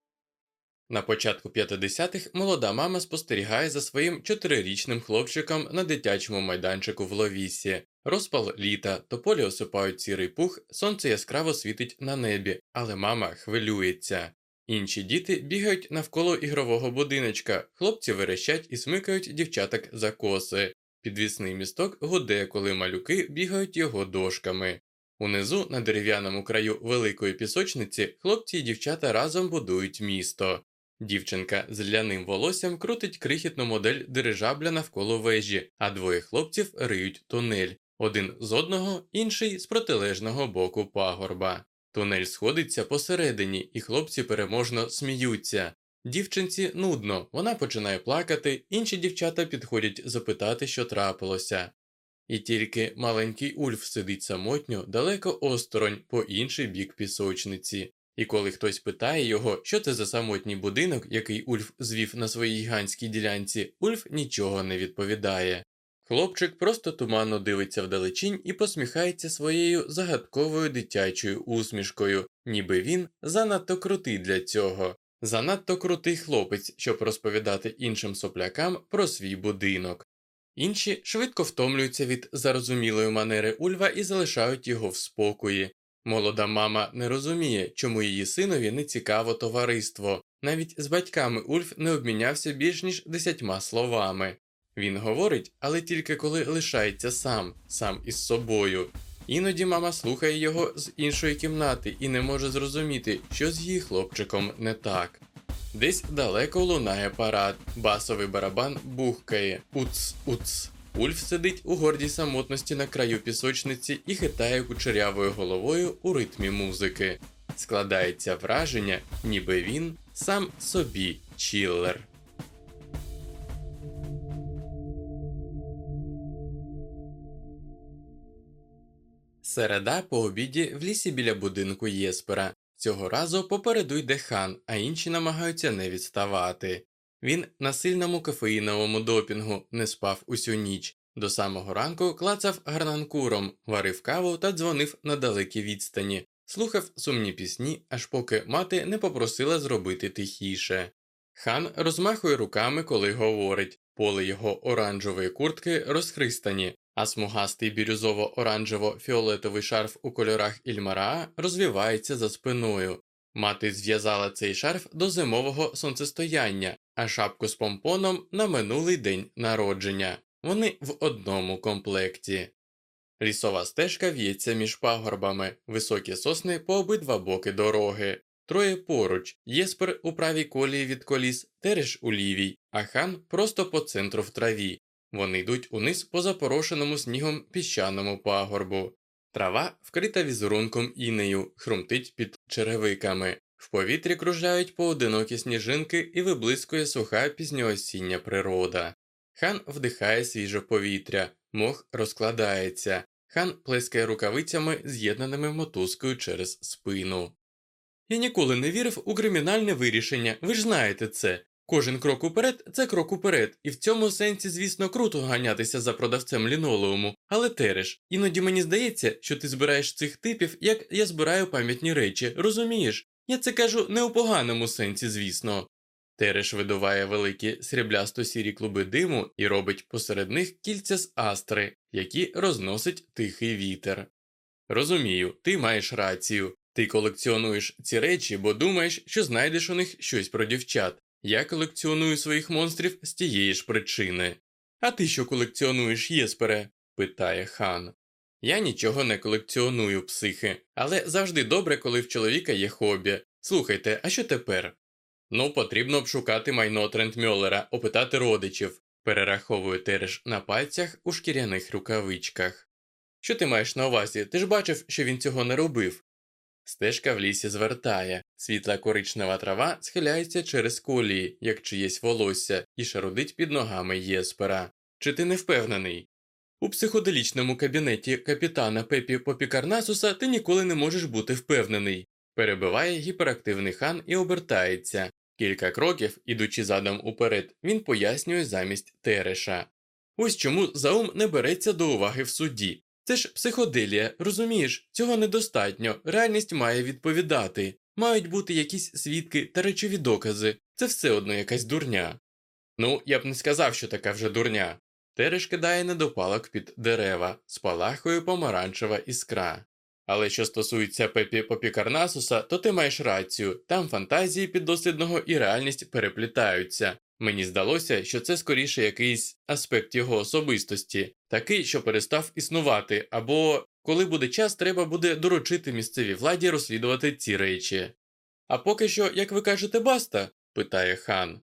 S1: На початку 50-х молода мама спостерігає за своїм чотирирічним хлопчиком на дитячому майданчику в Ловісі. Розпал літа, тополі осипають сірий пух, сонце яскраво світить на небі, але мама хвилюється. Інші діти бігають навколо ігрового будиночка, хлопці верещать і смикають дівчаток за коси. Підвісний місток гуде, коли малюки бігають його дошками. Унизу, на дерев'яному краю великої пісочниці, хлопці і дівчата разом будують місто. Дівчинка з ляним волоссям крутить крихітну модель дирижабля навколо вежі, а двоє хлопців риють тунель один з одного, інший з протилежного боку пагорба. Тунель сходиться посередині, і хлопці переможно сміються. Дівчинці нудно, вона починає плакати, інші дівчата підходять запитати, що трапилося. І тільки маленький Ульф сидить самотньо далеко осторонь по інший бік пісочниці. І коли хтось питає його, що це за самотній будинок, який Ульф звів на своїй гігантській ділянці, Ульф нічого не відповідає. Хлопчик просто туманно дивиться вдалечінь і посміхається своєю загадковою дитячою усмішкою, ніби він занадто крутий для цього, занадто крутий хлопець, щоб розповідати іншим соплякам про свій будинок. Інші швидко втомлюються від зарозумілої манери Ульва і залишають його в спокої. Молода мама не розуміє, чому її синові не цікаво товариство. Навіть з батьками Ульф не обмінявся більш ніж десятьма словами. Він говорить, але тільки коли лишається сам, сам із собою. Іноді мама слухає його з іншої кімнати і не може зрозуміти, що з її хлопчиком не так. Десь далеко лунає парад, басовий барабан бухкає уц, уц. Ульф сидить у гордій самотності на краю пісочниці і хитає кучерявою головою у ритмі музики. Складається враження, ніби він сам собі чіллер. Середа по обіді в лісі біля будинку Єспера. Цього разу попереду йде хан, а інші намагаються не відставати. Він на сильному кофеїновому допінгу не спав усю ніч. До самого ранку клацав гарнанкуром, варив каву та дзвонив на далекій відстані. слухав сумні пісні, аж поки мати не попросила зробити тихіше. Хан розмахує руками, коли говорить, поле його оранжевої куртки розхристані, а смугастий бірюзово-оранжево-фіолетовий шарф у кольорах Ільмараа розвівається за спиною. Мати зв'язала цей шарф до зимового сонцестояння, а шапку з помпоном на минулий день народження. Вони в одному комплекті. Лісова стежка в'ється між пагорбами, високі сосни по обидва боки дороги. Троє поруч, Єспер у правій колії від коліс, Тереш у лівій, а хан просто по центру в траві. Вони йдуть униз по запорошеному снігом піщаному пагорбу. Трава вкрита візерунком інею, хрумтить під черевиками. В повітрі кружляють поодинокі сніжинки і виблискує суха пізньоосіння природа. Хан вдихає свіже повітря, мох розкладається. Хан плескає рукавицями, з'єднаними мотузкою через спину. Я ніколи не вірив у кримінальне вирішення, ви ж знаєте це. Кожен крок уперед це крок уперед, і в цьому сенсі, звісно, круто ганятися за продавцем лінолеуму, але Тереш, іноді мені здається, що ти збираєш цих типів, як я збираю пам'ятні речі, розумієш? Я це кажу не у поганому сенсі, звісно. Тереш видуває великі сріблясто сірі клуби диму і робить посеред них кільця з астри, які розносить тихий вітер. Розумію, ти маєш рацію. Ти колекціонуєш ці речі, бо думаєш, що знайдеш у них щось про дівчат. Я колекціоную своїх монстрів з тієї ж причини. А ти що колекціонуєш, Єспере? питає хан. Я нічого не колекціоную, психи, але завжди добре, коли в чоловіка є хобі. Слухайте, а що тепер? Ну, потрібно обшукати майно Трентмьолера, опитати родичів, перераховує Тереш на пальцях у шкіряних рукавичках. Що ти маєш на увазі? Ти ж бачив, що він цього не робив. Стежка в лісі звертає, світла коричнева трава схиляється через колії, як чиєсь волосся, і шарудить під ногами Єспера. Чи ти не впевнений? У психоделічному кабінеті капітана Пепі Попікарнасуса ти ніколи не можеш бути впевнений. Перебиває гіперактивний хан і обертається. Кілька кроків, ідучи задом уперед, він пояснює замість Тереша. Ось чому заум не береться до уваги в суді. Це ж психоделія, розумієш, цього недостатньо, реальність має відповідати, мають бути якісь свідки та речові докази, це все одно якась дурня. Ну, я б не сказав, що така вже дурня. Тереш кидає недопалок під дерева, спалахує помаранчева іскра. Але що стосується Пепі Попікарнасуса, то ти маєш рацію, там фантазії піддослідного і реальність переплітаються. Мені здалося, що це скоріше якийсь аспект його особистості, такий, що перестав існувати, або коли буде час, треба буде доручити місцевій владі розслідувати ці речі. А поки що, як ви кажете, баста? питає хан.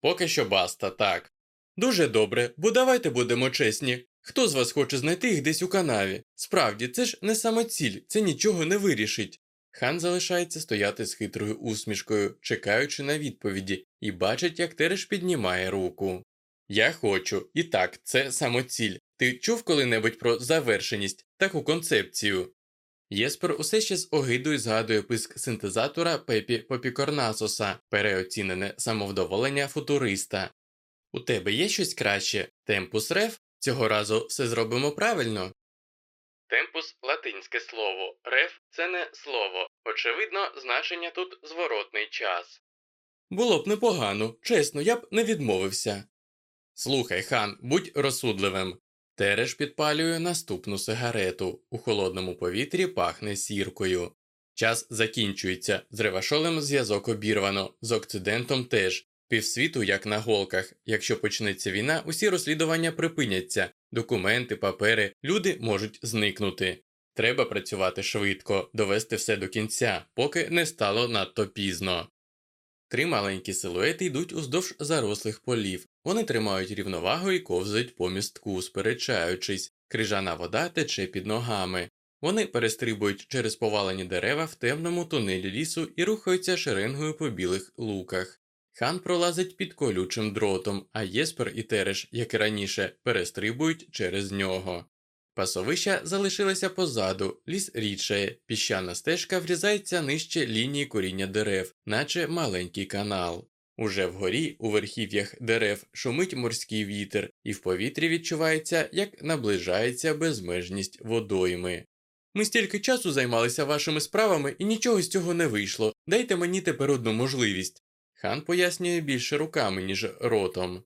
S1: Поки що баста, так. Дуже добре, бо давайте будемо чесні. Хто з вас хоче знайти їх десь у канаві? Справді, це ж не самоціль, це нічого не вирішить. Хан залишається стояти з хитрою усмішкою, чекаючи на відповіді, і бачить, як Тереш піднімає руку. Я хочу, і так, це самоціль. Ти чув коли-небудь про завершеність, таку концепцію? Єспер усе ще з огидою згадує писк синтезатора Пепі Попікорнасоса, переоцінене самовдоволення футуриста. У тебе є щось краще? Темпус реф? Цього разу все зробимо правильно. Темпус латинське слово, реф це не слово. Очевидно, значення тут зворотний час. Було б непогано, чесно, я б не відмовився. Слухай, хан, будь розсудливим. Тереш підпалює наступну сигарету. У холодному повітрі пахне сіркою. Час закінчується, з ревашолем зв'язок обірвано, з Окцидентом теж. Півсвіту, як на голках. Якщо почнеться війна, усі розслідування припиняться, документи, папери, люди можуть зникнути. Треба працювати швидко, довести все до кінця, поки не стало надто пізно. Три маленькі силуети йдуть уздовж зарослих полів. Вони тримають рівновагу і ковзають по містку, сперечаючись, крижана вода тече під ногами. Вони перестрибують через повалені дерева в темному тунелі лісу і рухаються шеренгою по білих луках. Хан пролазить під колючим дротом, а Єспер і Тереш, як і раніше, перестрибують через нього. Пасовища залишилися позаду, ліс рідшає, піщана стежка врізається нижче лінії коріння дерев, наче маленький канал. Уже вгорі, у верхів'ях дерев, шумить морський вітер, і в повітрі відчувається, як наближається безмежність водойми. Ми стільки часу займалися вашими справами і нічого з цього не вийшло. Дайте мені тепер одну можливість. Хан пояснює більше руками, ніж ротом.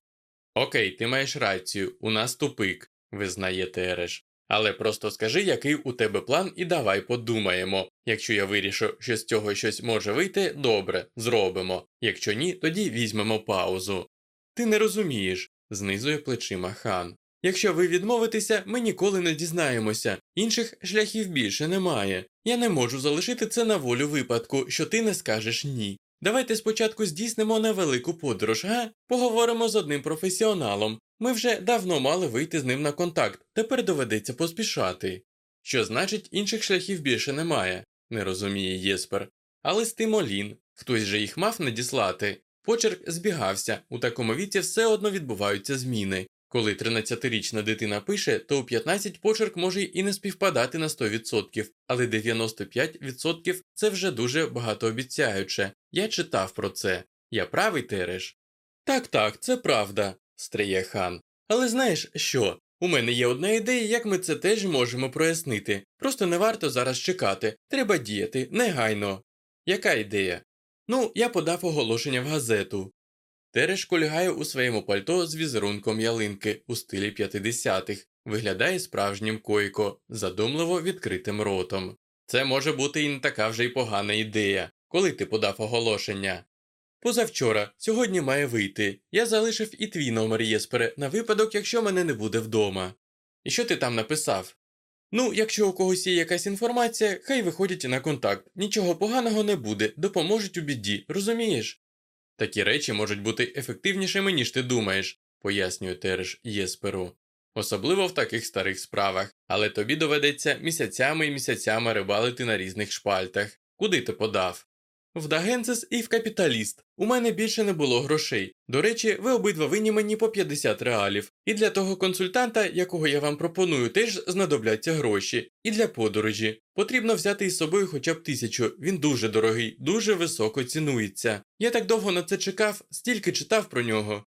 S1: Окей, ти маєш рацію, у нас тупик, визнає Тереш. Але просто скажи, який у тебе план, і давай подумаємо. Якщо я вирішу, що з цього щось може вийти, добре, зробимо. Якщо ні, тоді візьмемо паузу. Ти не розумієш, знизує плечима хан. Якщо ви відмовитеся, ми ніколи не дізнаємося, інших шляхів більше немає. Я не можу залишити це на волю випадку, що ти не скажеш ні. Давайте спочатку здійснимо невелику подорож, га? Поговоримо з одним професіоналом. Ми вже давно мали вийти з ним на контакт, тепер доведеться поспішати. Що значить, інших шляхів більше немає, не розуміє Єспер. Але з тим Олін, хтось же їх мав надіслати. Почерк збігався, у такому віці все одно відбуваються зміни. Коли 13-річна дитина пише, то у 15 почерк може і не співпадати на 100%, але 95% це вже дуже багатообіцяюче. Я читав про це. Я правий Тереш? Так, так, це правда, стріє хан. Але знаєш що? У мене є одна ідея, як ми це теж можемо прояснити. Просто не варто зараз чекати. Треба діяти негайно. Яка ідея? Ну, я подав оголошення в газету. Тереш колягає у своєму пальто з візерунком ялинки у стилі 50-х, виглядає справжнім койко, задумливо відкритим ротом. Це може бути і не така вже й погана ідея, коли ти подав оголошення. Позавчора, сьогодні має вийти. Я залишив і твій номер Єспере на випадок, якщо мене не буде вдома. І що ти там написав? Ну, якщо у когось є якась інформація, хай виходять на контакт. Нічого поганого не буде, допоможуть у біді, розумієш? Такі речі можуть бути ефективнішими, ніж ти думаєш, пояснює Тереш Єсперу. Особливо в таких старих справах, але тобі доведеться місяцями і місяцями рибалити на різних шпальтах. Куди ти подав? В Дагенцес і в капіталіст. У мене більше не було грошей. До речі, ви обидва винні мені по 50 реалів. І для того консультанта, якого я вам пропоную, теж знадобляться гроші. І для подорожі. Потрібно взяти із собою хоча б тисячу. Він дуже дорогий, дуже високо цінується. Я так довго на це чекав, стільки читав про нього.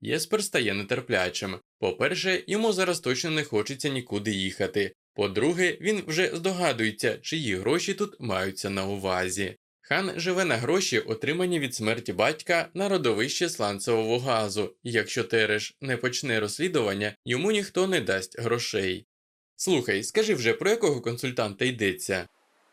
S1: Єспер стає нетерплячим. По-перше, йому зараз точно не хочеться нікуди їхати. По-друге, він вже здогадується, чиї гроші тут маються на увазі. Хан живе на гроші, отримані від смерті батька на родовище сланцевого газу, і якщо Тереш не почне розслідування, йому ніхто не дасть грошей. Слухай, скажи вже, про якого консультанта йдеться?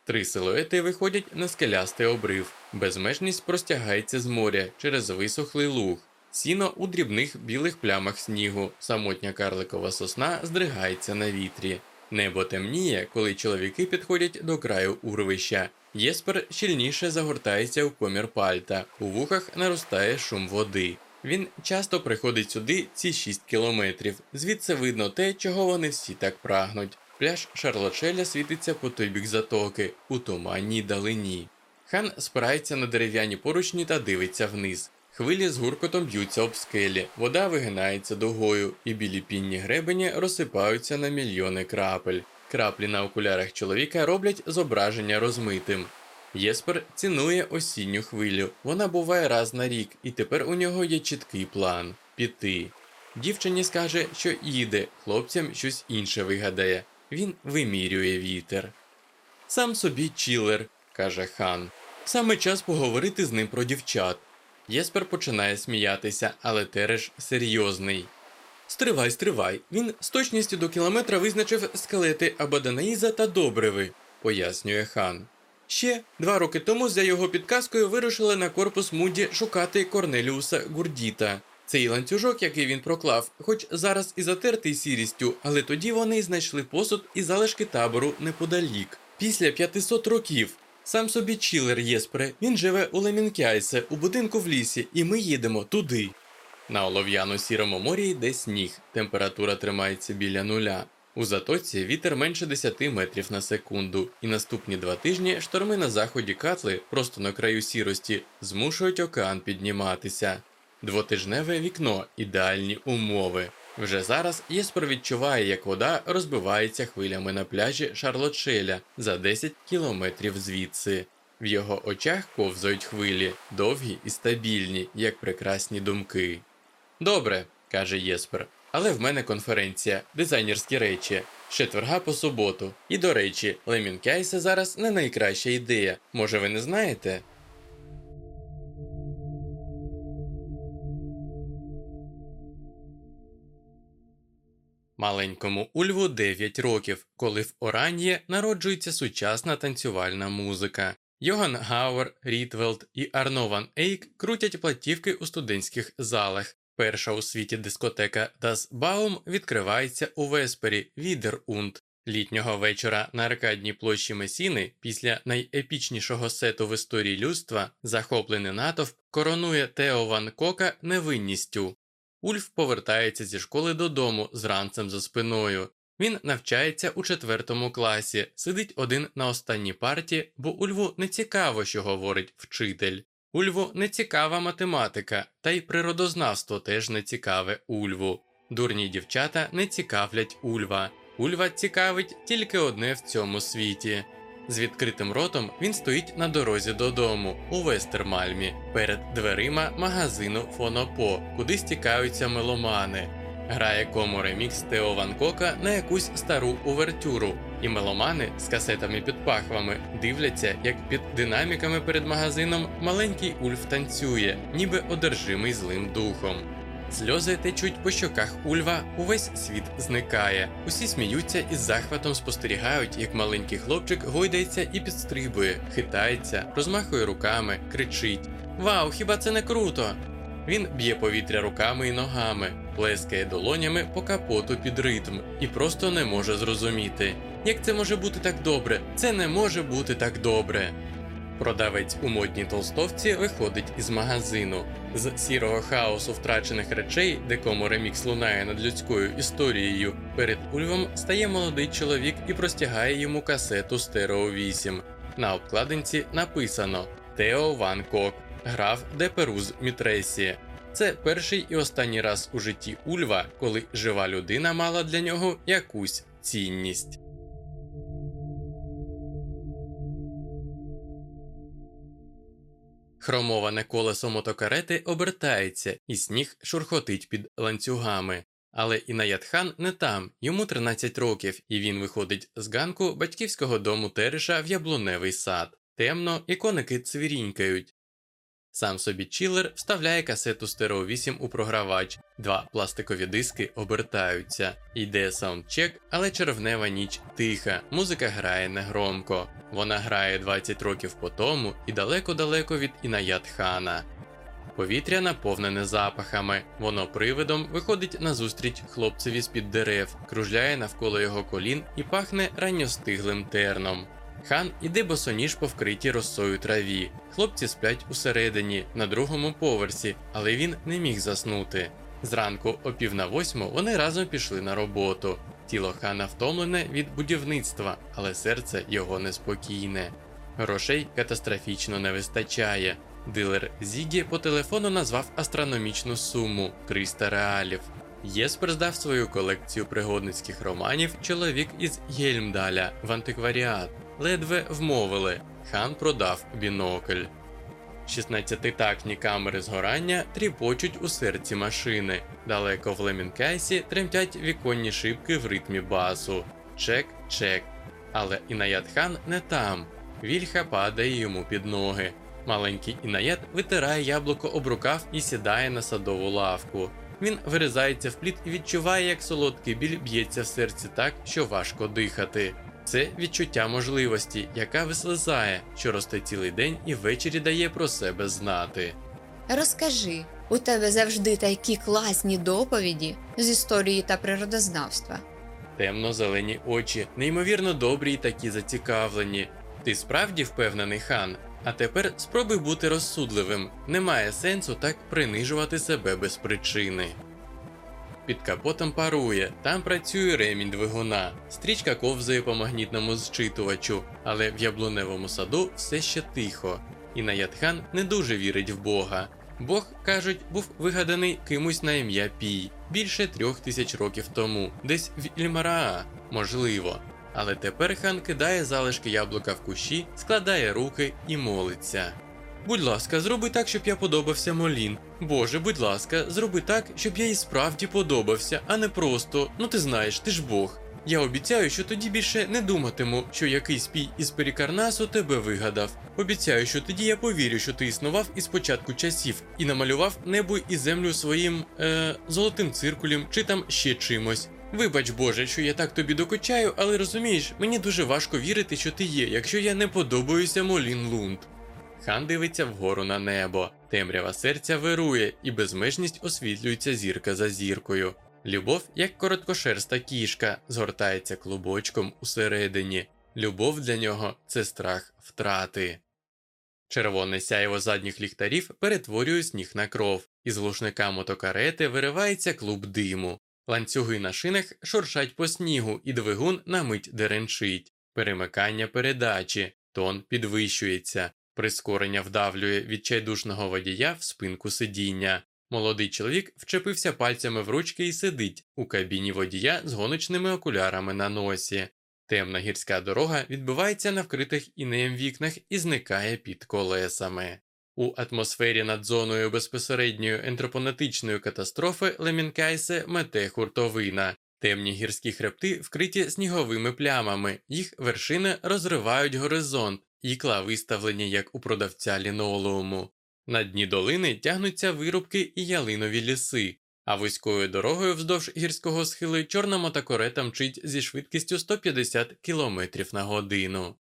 S1: Три силуети виходять на скелястий обрив, безмежність простягається з моря через висохлий луг, сіно у дрібних білих плямах снігу, самотня карликова сосна здригається на вітрі. Небо темніє, коли чоловіки підходять до краю урвища. Єспер щільніше загортається в комір пальта, у вухах наростає шум води. Він часто приходить сюди ці 6 кілометрів, звідси видно те, чого вони всі так прагнуть. Пляж Шарлотшеля світиться по той бік затоки, у туманній далині. Хан спирається на дерев'яні поручні та дивиться вниз. Хвилі з гуркотом б'ються об скелі, вода вигинається дугою, і білі пінні гребені розсипаються на мільйони крапель. Краплі на окулярах чоловіка роблять зображення розмитим. Єспер цінує осінню хвилю. Вона буває раз на рік, і тепер у нього є чіткий план піти. Дівчині скаже, що їде, хлопцям щось інше вигадає. Він вимірює вітер. Сам собі чілер, каже хан. Саме час поговорити з ним про дівчат. Єспер починає сміятися, але Тереш серйозний. Стривай, стривай. Він з точністю до кілометра визначив скелети Абаданаїза та Добриви, пояснює хан. Ще два роки тому за його підказкою вирушили на корпус Муді шукати Корнеліуса Гурдіта. Цей ланцюжок, який він проклав, хоч зараз і затертий сірістю, але тоді вони знайшли посуд і залишки табору неподалік. Після 500 років. Сам собі чілер Єспре, він живе у Лемінкяйсе, у будинку в лісі, і ми їдемо туди. На олов'яно сірому морі йде сніг, температура тримається біля нуля. У затоці вітер менше 10 метрів на секунду, і наступні два тижні шторми на заході Катли, просто на краю сірості, змушують океан підніматися. Двотижневе вікно ідеальні умови. Вже зараз Єспер відчуває, як вода розбивається хвилями на пляжі Шарлотшеля за 10 кілометрів звідси. В його очах ковзають хвилі, довгі і стабільні, як прекрасні думки. Добре, каже Єспер, але в мене конференція, дизайнерські речі. четверга по суботу. І до речі, Лемінкяйсе зараз не найкраща ідея. Може ви не знаєте? Маленькому Ульву 9 років, коли в Оран'є народжується сучасна танцювальна музика. Йоган Гауер, Рітвелд і Арно Ван Ейк крутять платівки у студентських залах. Перша у світі дискотека Das Baum відкривається у Веспері Відерунд. Літнього вечора на аркадній площі Месіни після найепічнішого сету в історії людства захоплений натовп коронує Тео Ван Кока невинністю. Ульф повертається зі школи додому з ранцем за спиною. Він навчається у четвертому класі, сидить один на останній парті, бо Ульву не цікаво, що говорить вчитель. Ульву не цікава математика, та й природознавство теж не цікаве Ульву. Дурні дівчата не цікавлять Ульва. Ульва цікавить тільки одне в цьому світі. З відкритим ротом він стоїть на дорозі додому у Вестермальмі перед дверима магазину Фонопо, куди стікаються меломани. Грає кому ремікс Тео Ван Кока на якусь стару увертюру, і меломани з касетами під пахвами дивляться, як під динаміками перед магазином маленький Ульф танцює, ніби одержимий злим духом. Сльози течуть по щоках Ульва, увесь світ зникає. Усі сміються і з захватом спостерігають, як маленький хлопчик гойдається і підстрибує, хитається, розмахує руками, кричить: Вау, хіба це не круто? Він б'є повітря руками і ногами, плескає долонями по капоту під ритм і просто не може зрозуміти. Як це може бути так добре? Це не може бути так добре. Продавець у модній толстовці виходить із магазину. З сірого хаосу втрачених речей, де кому ремікс лунає над людською історією, перед Ульвом стає молодий чоловік і простягає йому касету Стерео 8. На обкладинці написано Тео Ван Кок грав Деперуз Мітресі. Це перший і останній раз у житті Ульва, коли жива людина мала для нього якусь цінність. Хромоване колесо мотокарети обертається, і сніг шурхотить під ланцюгами. Але Інаятхан не там, йому 13 років, і він виходить з ганку батьківського дому Тереша в яблуневий сад. Темно, і коники цвірінькають. Сам собі чілер вставляє касету стерео 8 у програвач, два пластикові диски обертаються. Йде саундчек, але червнева ніч тиха, музика грає негромко. Вона грає 20 років по тому і далеко-далеко від Інаят Хана. Повітря наповнене запахами, воно привидом виходить назустріч хлопцеві з-під дерев, кружляє навколо його колін і пахне ранньостиглим терном. Хан іде босоніж по вкритій росою траві. Хлопці сплять усередині, на другому поверсі, але він не міг заснути. Зранку, о пів на восьму, вони разом пішли на роботу. Тіло хана втомлене від будівництва, але серце його неспокійне. Грошей катастрофічно не вистачає. Дилер Зігі по телефону назвав астрономічну суму 300 реалів. Єспер здав свою колекцію пригодницьких романів чоловік із Гельмдаля в антикваріат. Ледве вмовили, хан продав бінокль. 16-тактні камери згорання тріпочуть у серці машини. Далеко в Лемінкайсі тремтять віконні шибки в ритмі басу. Чек, чек. Але Інаят хан не там. Вільха падає йому під ноги. Маленький Інаят витирає яблуко об рукав і сідає на садову лавку. Він виризається в плід і відчуває, як солодкий біль б'ється в серці так, що важко дихати. Це відчуття можливості, яка вислизає, що росте цілий день і ввечері дає про себе знати.
S2: Розкажи, у тебе завжди такі класні доповіді з історії та природознавства.
S1: Темно-зелені очі, неймовірно добрі й такі зацікавлені. Ти справді впевнений хан? А тепер спробуй бути розсудливим. Немає сенсу так принижувати себе без причини. Під капотом парує, там працює ремінь двигуна, стрічка ковзає по магнітному зчитувачу, але в яблуневому саду все ще тихо. І Наятхан не дуже вірить в Бога. Бог, кажуть, був вигаданий кимось на ім'я Пій більше трьох тисяч років тому, десь в Ільмараа, можливо. Але тепер хан кидає залишки яблука в кущі, складає руки і молиться. Будь ласка, зроби так, щоб я подобався Молін. Боже, будь ласка, зроби так, щоб я і справді подобався, а не просто, ну ти знаєш, ти ж Бог. Я обіцяю, що тоді більше не думатиму, що якийсь пій із перікарнасу тебе вигадав. Обіцяю, що тоді я повірю, що ти існував із початку часів і намалював небо і землю своїм е, золотим циркулем чи там ще чимось. Вибач, Боже, що я так тобі докучаю, але розумієш, мені дуже важко вірити, що ти є, якщо я не подобаюся Молін Лунд. Хан дивиться вгору на небо, темрява серця вирує, і безмежність освітлюється зірка за зіркою. Любов, як короткошерста кішка, згортається клубочком усередині. Любов для нього це страх втрати. Червоне сяйво задніх ліхтарів перетворює сніг на кров, із глушника мотокарети виривається клуб диму. Ланцюги на шинах шуршать по снігу, і двигун на мить деренчить. Перемикання передачі, тон підвищується, прискорення вдавлює відчайдушного водія в спинку сидіння. Молодий чоловік вчепився пальцями в ручки і сидить у кабіні водія з гоночними окулярами на носі. Темна гірська дорога відбивається на вкритих інеєм вікнах і зникає під колесами. У атмосфері над зоною безпосередньої ентропонетичної катастрофи Лемінкайсе мете хуртовина. Темні гірські хребти вкриті сніговими плямами, їх вершини розривають горизонт, ікла виставлені як у продавця лінолеуму. На дні долини тягнуться вирубки і ялинові ліси, а вузькою дорогою вздовж гірського схилу чорна мотокорета мчить зі швидкістю 150 км на годину.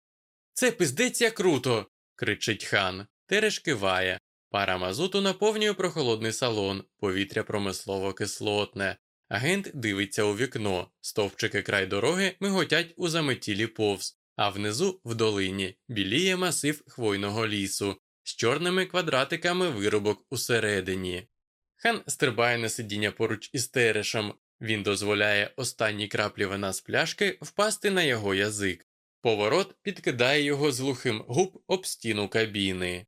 S1: Це пиздець як круто. кричить хан. Тереш киває. Пара мазуту наповнює прохолодний салон, повітря промислово кислотне. Агент дивиться у вікно, стовпчики край дороги миготять у заметілі повз, а внизу, в долині, біліє масив хвойного лісу з чорними квадратиками виробок усередині. Хан стрибає на сидіння поруч із терешем, він дозволяє останній краплі вина з пляшки впасти на його язик. Поворот підкидає його з глухим губ об стіну кабіни.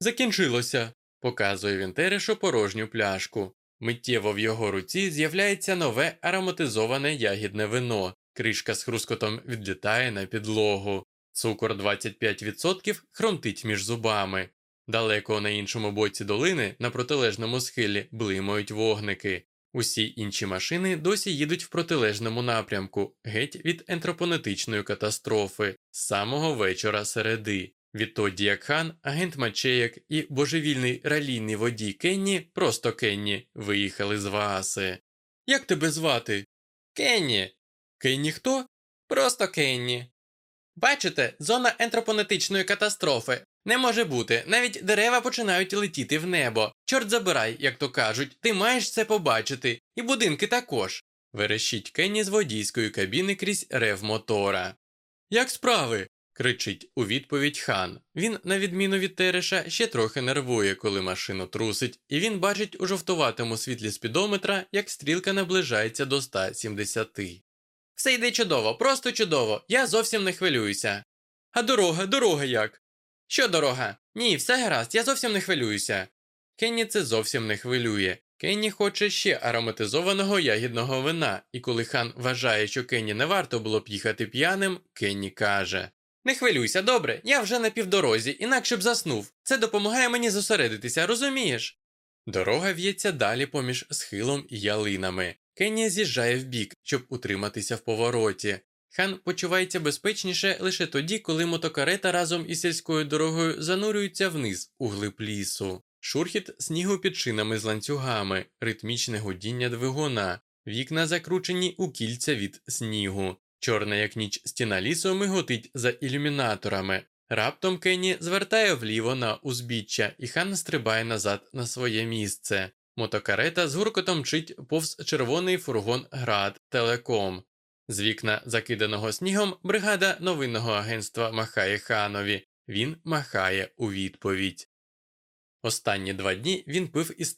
S1: Закінчилося, показує він терешу порожню пляшку. Миттєво в його руці з'являється нове ароматизоване ягідне вино, кришка з хрускотом відлітає на підлогу. Цукор 25% хромтить між зубами. Далеко на іншому боці долини, на протилежному схилі, блимають вогники. Усі інші машини досі їдуть в протилежному напрямку, геть від ентропонетичної катастрофи, з самого вечора середи. Відтоді як хан, агент Мачеяк і божевільний ралійний водій Кенні, просто Кенні, виїхали з Вааси. Як тебе звати? Кенні. Кенні хто? Просто Кенні. Бачите, зона ентропонетичної катастрофи. Не може бути, навіть дерева починають летіти в небо. Чорт забирай, як то кажуть, ти маєш це побачити, і будинки також. Верещить Кенні з водійської кабіни крізь рев мотора. Як справи? кричить у відповідь хан. Він, на відміну від Тереша, ще трохи нервує, коли машину трусить, і він бачить у жовтуватому світлі спідометра, як стрілка наближається до 170. Все йде чудово, просто чудово, я зовсім не хвилююся. А дорога, дорога як? Що дорога? Ні, все гаразд, я зовсім не хвилююся. Кенні це зовсім не хвилює. Кенні хоче ще ароматизованого ягідного вина, і коли хан вважає, що Кенні не варто було б їхати п'яним, Кенні каже Не хвилюйся, добре, я вже на півдорозі, інакше б заснув. Це допомагає мені зосередитися, розумієш? Дорога в'ється далі поміж схилом і ялинами. Кенні з'їжджає вбік, щоб утриматися в повороті. Хан почувається безпечніше лише тоді, коли мотокарета разом із сільською дорогою занурюється вниз у глиб лісу. Шурхіт снігу під шинами з ланцюгами, ритмічне гудіння двигуна, вікна закручені у кільця від снігу. Чорна, як ніч стіна лісу миготить за ілюмінаторами. Раптом Кенні звертає вліво на узбіччя, і хан стрибає назад на своє місце. Мотокарета з гуркотом мчить повз червоний фургон Град Телеком. З вікна, закиданого снігом, бригада новинного агентства махає ханові. Він махає у відповідь. Останні два дні він пив із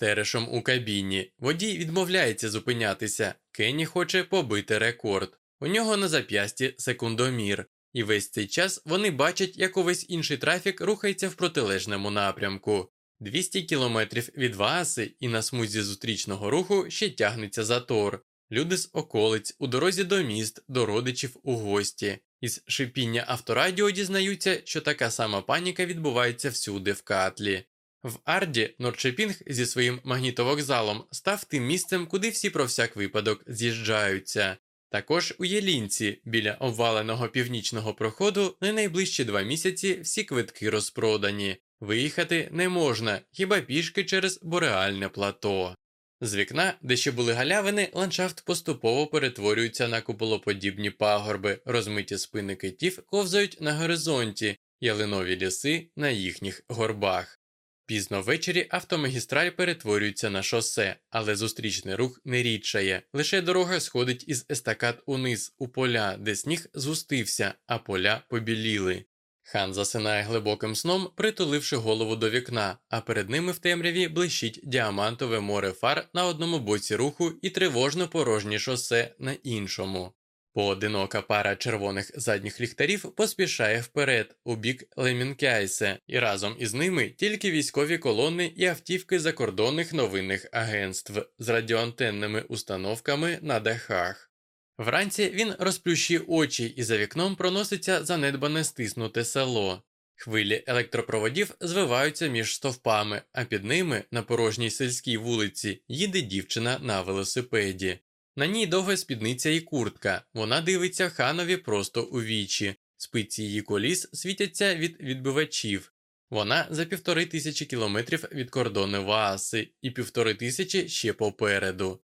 S1: у кабіні. Водій відмовляється зупинятися. Кенні хоче побити рекорд. У нього на зап'ясті секундомір, і весь цей час вони бачать, як увесь інший трафік рухається в протилежному напрямку. 200 кілометрів від Вааси і на смузі зустрічного руху ще тягнеться затор. Люди з околиць у дорозі до міст, до родичів у гості. Із шипіння авторадіо дізнаються, що така сама паніка відбувається всюди в Катлі. В Арді Норчепінг зі своїм магнітовокзалом став тим місцем, куди всі про всяк випадок з'їжджаються. Також у Єлінці, біля обваленого північного проходу, на найближчі два місяці всі квитки розпродані. Виїхати не можна, хіба пішки через бореальне плато. З вікна, де ще були галявини, ландшафт поступово перетворюється на куполоподібні пагорби, розмиті спини китів ковзають на горизонті, ялинові ліси на їхніх горбах. Пізно ввечері автомагістраль перетворюється на шосе, але зустрічний рух не рідшає. Лише дорога сходить із естакад униз у поля, де сніг згустився, а поля побіліли. Хан засинає глибоким сном, притуливши голову до вікна, а перед ними в темряві блищить діамантове море фар на одному боці руху і тривожно порожнє шосе на іншому. Поодинока пара червоних задніх ліхтарів поспішає вперед, у бік Лемінкяйсе, і разом із ними тільки військові колони і автівки закордонних новинних агентств з радіоантенними установками на дахах. Вранці він розплющив очі і за вікном проноситься занедбане стиснуте село. Хвилі електропроводів звиваються між стовпами, а під ними на порожній сільській вулиці їде дівчина на велосипеді. На ній довга спідниця і куртка, вона дивиться ханові просто у вічі, спиці її коліс світяться від відбивачів. Вона за півтори тисячі кілометрів від кордону Вааси і півтори тисячі ще попереду.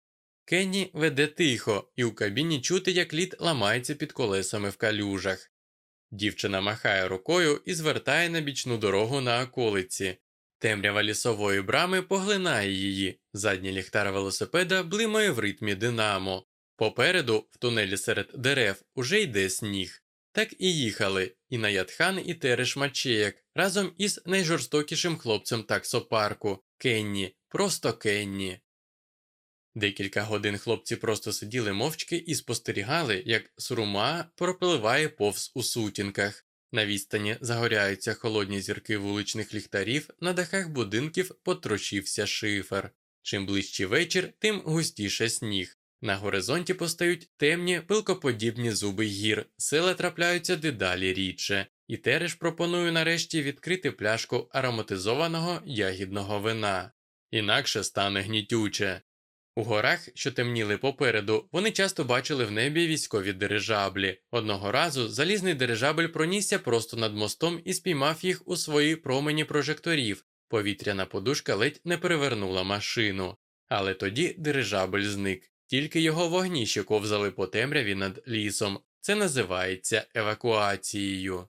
S1: Кенні веде тихо, і у кабіні чути, як лід ламається під колесами в калюжах. Дівчина махає рукою і звертає на бічну дорогу на околиці. Темрява лісової брами поглинає її, задній ліхтар велосипеда блимає в ритмі динамо. Попереду, в тунелі серед дерев, уже йде сніг. Так і їхали, і Наядхан, і Тереш Мачеяк разом із найжорстокішим хлопцем таксопарку Кенні, просто Кенні. Декілька годин хлопці просто сиділи мовчки і спостерігали, як сурума пропливає повз у сутінках. На відстані загоряються холодні зірки вуличних ліхтарів, на дахах будинків потрощився шифер. Чим ближчий вечір, тим густіше сніг. На горизонті постають темні пилкоподібні зуби гір, села трапляються дедалі рідше, і Тереш пропонує нарешті відкрити пляшку ароматизованого ягідного вина. Інакше стане гнітюче. У горах, що темніли попереду, вони часто бачили в небі військові дирижаблі. Одного разу залізний дирижабль пронісся просто над мостом і спіймав їх у свої промені прожекторів. Повітряна подушка ледь не перевернула машину. Але тоді дирижабль зник, тільки його вогні ще ковзали по темряві над лісом. Це називається евакуацією.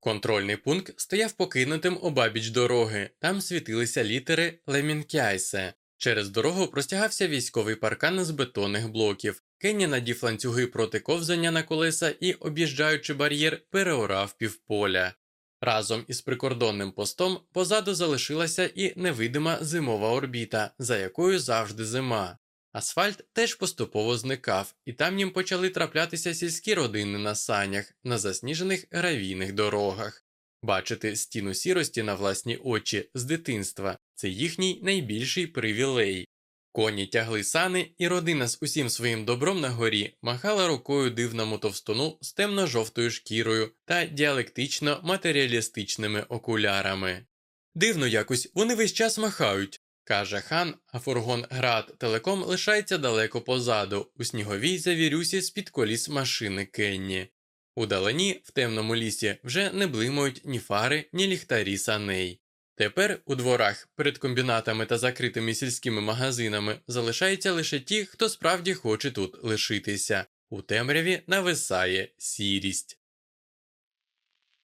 S1: Контрольний пункт стояв покинутим обабіч дороги, там світилися літери Лемінкяйсе. Через дорогу простягався військовий паркан з бетонних блоків. Кенні надів ланцюги проти ковзання на колеса і, об'їжджаючи бар'єр, переорав півполя. Разом із прикордонним постом позаду залишилася і невидима зимова орбіта, за якою завжди зима. Асфальт теж поступово зникав, і там їм почали траплятися сільські родини на санях, на засніжених гравійних дорогах. Бачити стіну сірості на власні очі з дитинства це їхній найбільший привілей. Коні тягли сани, і родина з усім своїм добром на горі махала рукою дивному товстону з темно-жовтою шкірою та діалектично матеріалістичними окулярами. Дивно якось вони весь час махають, каже хан, а фургон град телеком лишається далеко позаду, у сніговій завірюсі з під коліс машини Кенні. Удалені в темному лісі вже не блимають ні фари, ні ліхтарі саней. Тепер у дворах перед комбінатами та закритими сільськими магазинами залишаються лише ті, хто справді хоче тут лишитися. У темряві нависає сірість.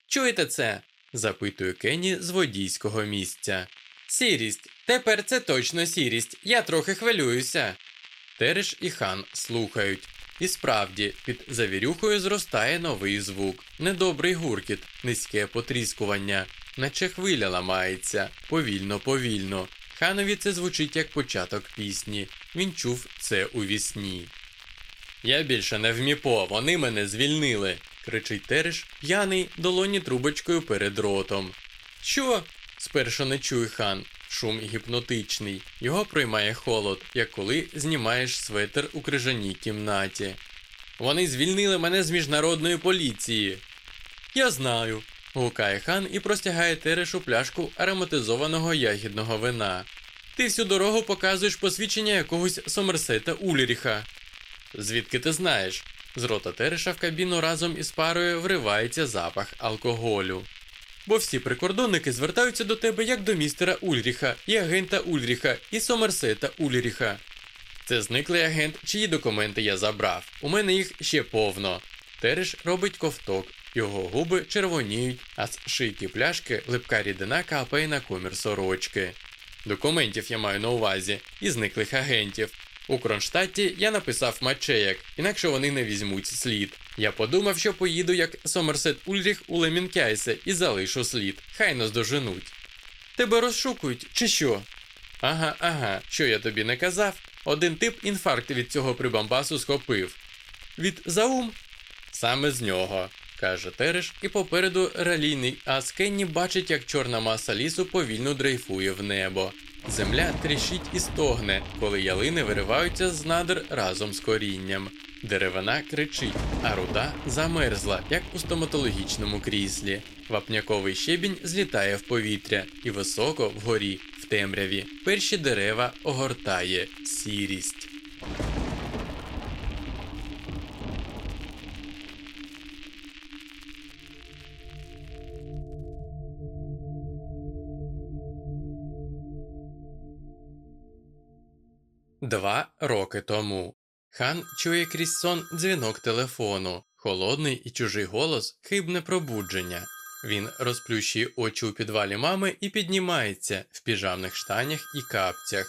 S1: Чуєте це? запитує Кенні з водійського місця. Сірість. Тепер це точно сірість. Я трохи хвилююся. Тереш і хан слухають. І справді, під завірюхою зростає новий звук, недобрий гуркіт, низьке потріскування, наче хвиля ламається, повільно, повільно. Ханові це звучить як початок пісні. Він чув це у вісні. Я більше не в міпо, вони мене звільнили. кричить Тереш, п'яний долоні трубочкою перед ротом. Що? спершу не чує хан. Шум гіпнотичний, його проймає холод, як коли знімаєш светр у крижаній кімнаті. Вони звільнили мене з міжнародної поліції. Я знаю. гукає хан і простягає терешу пляшку ароматизованого ягідного вина. Ти всю дорогу показуєш посвідчення якогось Сомерсета Ульріха. Звідки ти знаєш? З рота Тереша в кабіну разом із парою вривається запах алкоголю. Бо всі прикордонники звертаються до тебе як до містера Ульріха, і агента Ульріха, і Сомерсета Ульріха. Це зниклий агент, чиї документи я забрав. У мене їх ще повно. Тереш робить ковток, його губи червоніють, а з шийки пляшки липка рідина капає на комір сорочки. Документів я маю на увазі, і зниклих агентів. У Кронштадті я написав мачеяк, інакше вони не візьмуть слід. Я подумав, що поїду як Сомерсет Ульріх у Лемінкяйсе і залишу слід. Хай нас доженуть. Тебе розшукують, чи що? Ага, ага, що я тобі не казав? Один тип інфаркт від цього прибамбасу схопив. Від заум? Саме з нього, каже Тереш, і попереду ралійний ас Кенні бачить, як чорна маса лісу повільно дрейфує в небо. Земля тріщить і стогне, коли ялини вириваються з надр разом з корінням. Деревина кричить, а руда замерзла, як у стоматологічному кріслі. Вапняковий щебінь злітає в повітря і високо вгорі, в темряві. Перші дерева огортає сірість. Роки тому. Хан чує крізь сон дзвінок телефону, холодний і чужий голос, хибне пробудження. Він розплющує очі у підвалі мами і піднімається в піжамних штанях і капцях.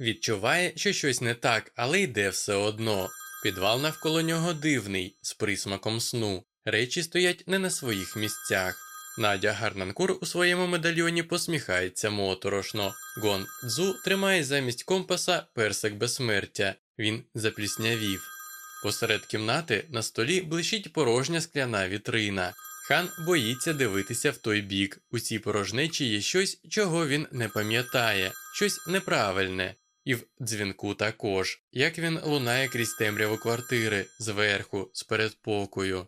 S1: Відчуває, що щось не так, але йде все одно. Підвал навколо нього дивний, з присмаком сну. Речі стоять не на своїх місцях. Надя Гарнанкур у своєму медальйоні посміхається моторошно. Гон Дзу тримає замість компаса персик безсмертя. Він запліснявів. Посеред кімнати на столі блищить порожня скляна вітрина. Хан боїться дивитися в той бік. У цій порожнечі є щось, чого він не пам'ятає, щось неправильне. І в дзвінку також, як він лунає крізь темряву квартири, зверху, з передпокою.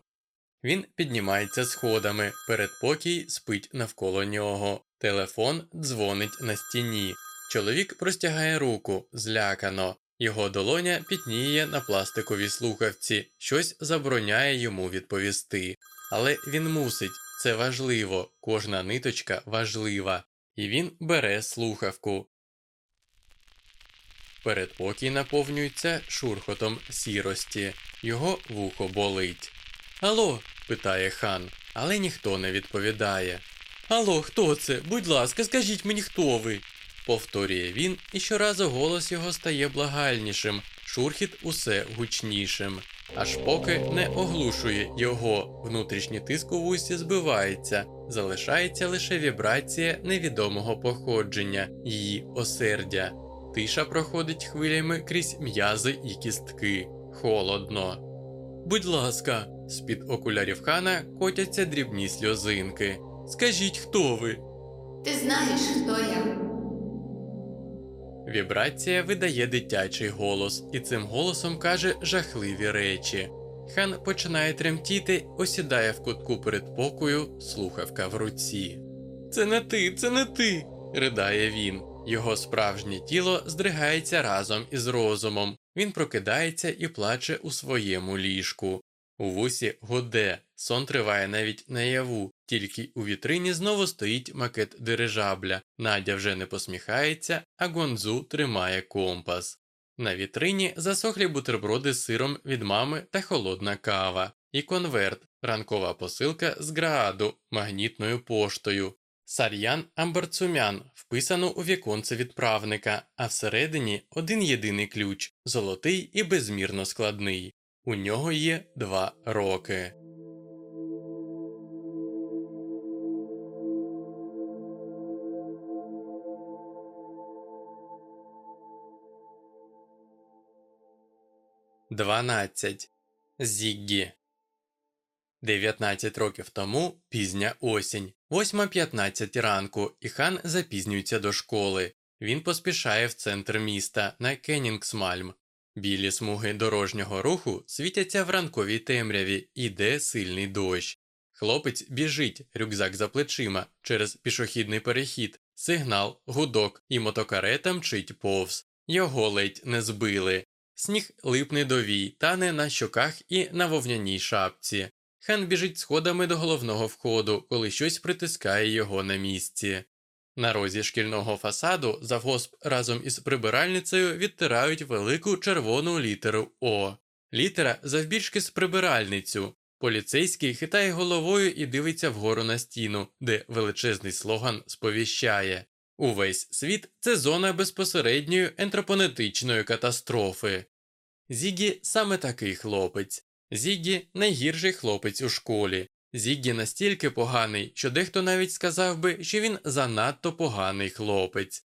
S1: Він піднімається сходами, передпокій спить навколо нього. Телефон дзвонить на стіні. Чоловік простягає руку, злякано. Його долоня пітніє на пластиковій слухавці, щось забороняє йому відповісти. Але він мусить, це важливо, кожна ниточка важлива, і він бере слухавку. Передпокій наповнюється шурхотом сірості, його вухо болить. Алло, питає хан, але ніхто не відповідає. Алло, хто це? Будь ласка, скажіть мені, хто ви? повторює він, і щоразу голос його стає благальнішим, шурхіт усе гучнішим. Аж поки не оглушує його, внутрішній тиск у вусі збивається, залишається лише вібрація невідомого походження, її осердя. Тиша проходить хвилями крізь м'язи і кістки. Холодно. Будь ласка, з-під окулярів хана котяться дрібні сльозинки. Скажіть, хто ви?
S2: Ти знаєш, хто я?
S1: Вібрація видає дитячий голос, і цим голосом каже жахливі речі. Хан починає тремтіти, осідає в кутку передпокою, слухавка в руці. Це не ти, це не ти. ридає він. Його справжнє тіло здригається разом із розумом. Він прокидається і плаче у своєму ліжку. У вусі гуде, сон триває навіть наяву, тільки у вітрині знову стоїть макет дирижабля. Надя вже не посміхається, а Гонзу тримає компас. На вітрині засохлі бутерброди з сиром від мами та холодна кава, і конверт, ранкова посилка з грааду магнітною поштою. Сар'ян Амбарцумян вписано у віконце відправника, а всередині один єдиний ключ золотий і безмірно складний. У нього є два роки. Дванадцять. Зіггі 19 років тому пізня осінь, 8.15 ранку, і хан запізнюється до школи. Він поспішає в центр міста на Кеннінгсмальм. Білі смуги дорожнього руху світяться в ранковій темряві, іде сильний дощ. Хлопець біжить, рюкзак за плечима, через пішохідний перехід, сигнал, гудок і мотокарета мчить повз. Його ледь не збили. Сніг липне до вій, тане на щоках і на вовняній шапці. Хан біжить сходами до головного входу, коли щось притискає його на місці. На розі шкільного фасаду завгосп разом із прибиральницею відтирають велику червону літеру О. Літера завбільшки з прибиральницю. Поліцейський хитає головою і дивиться вгору на стіну, де величезний слоган сповіщає Увесь світ це зона безпосередньої ентропонетичної катастрофи. Зігі саме такий хлопець. Зігі найгірший хлопець у школі. Зігі настільки поганий, що дехто навіть сказав би, що він занадто поганий хлопець.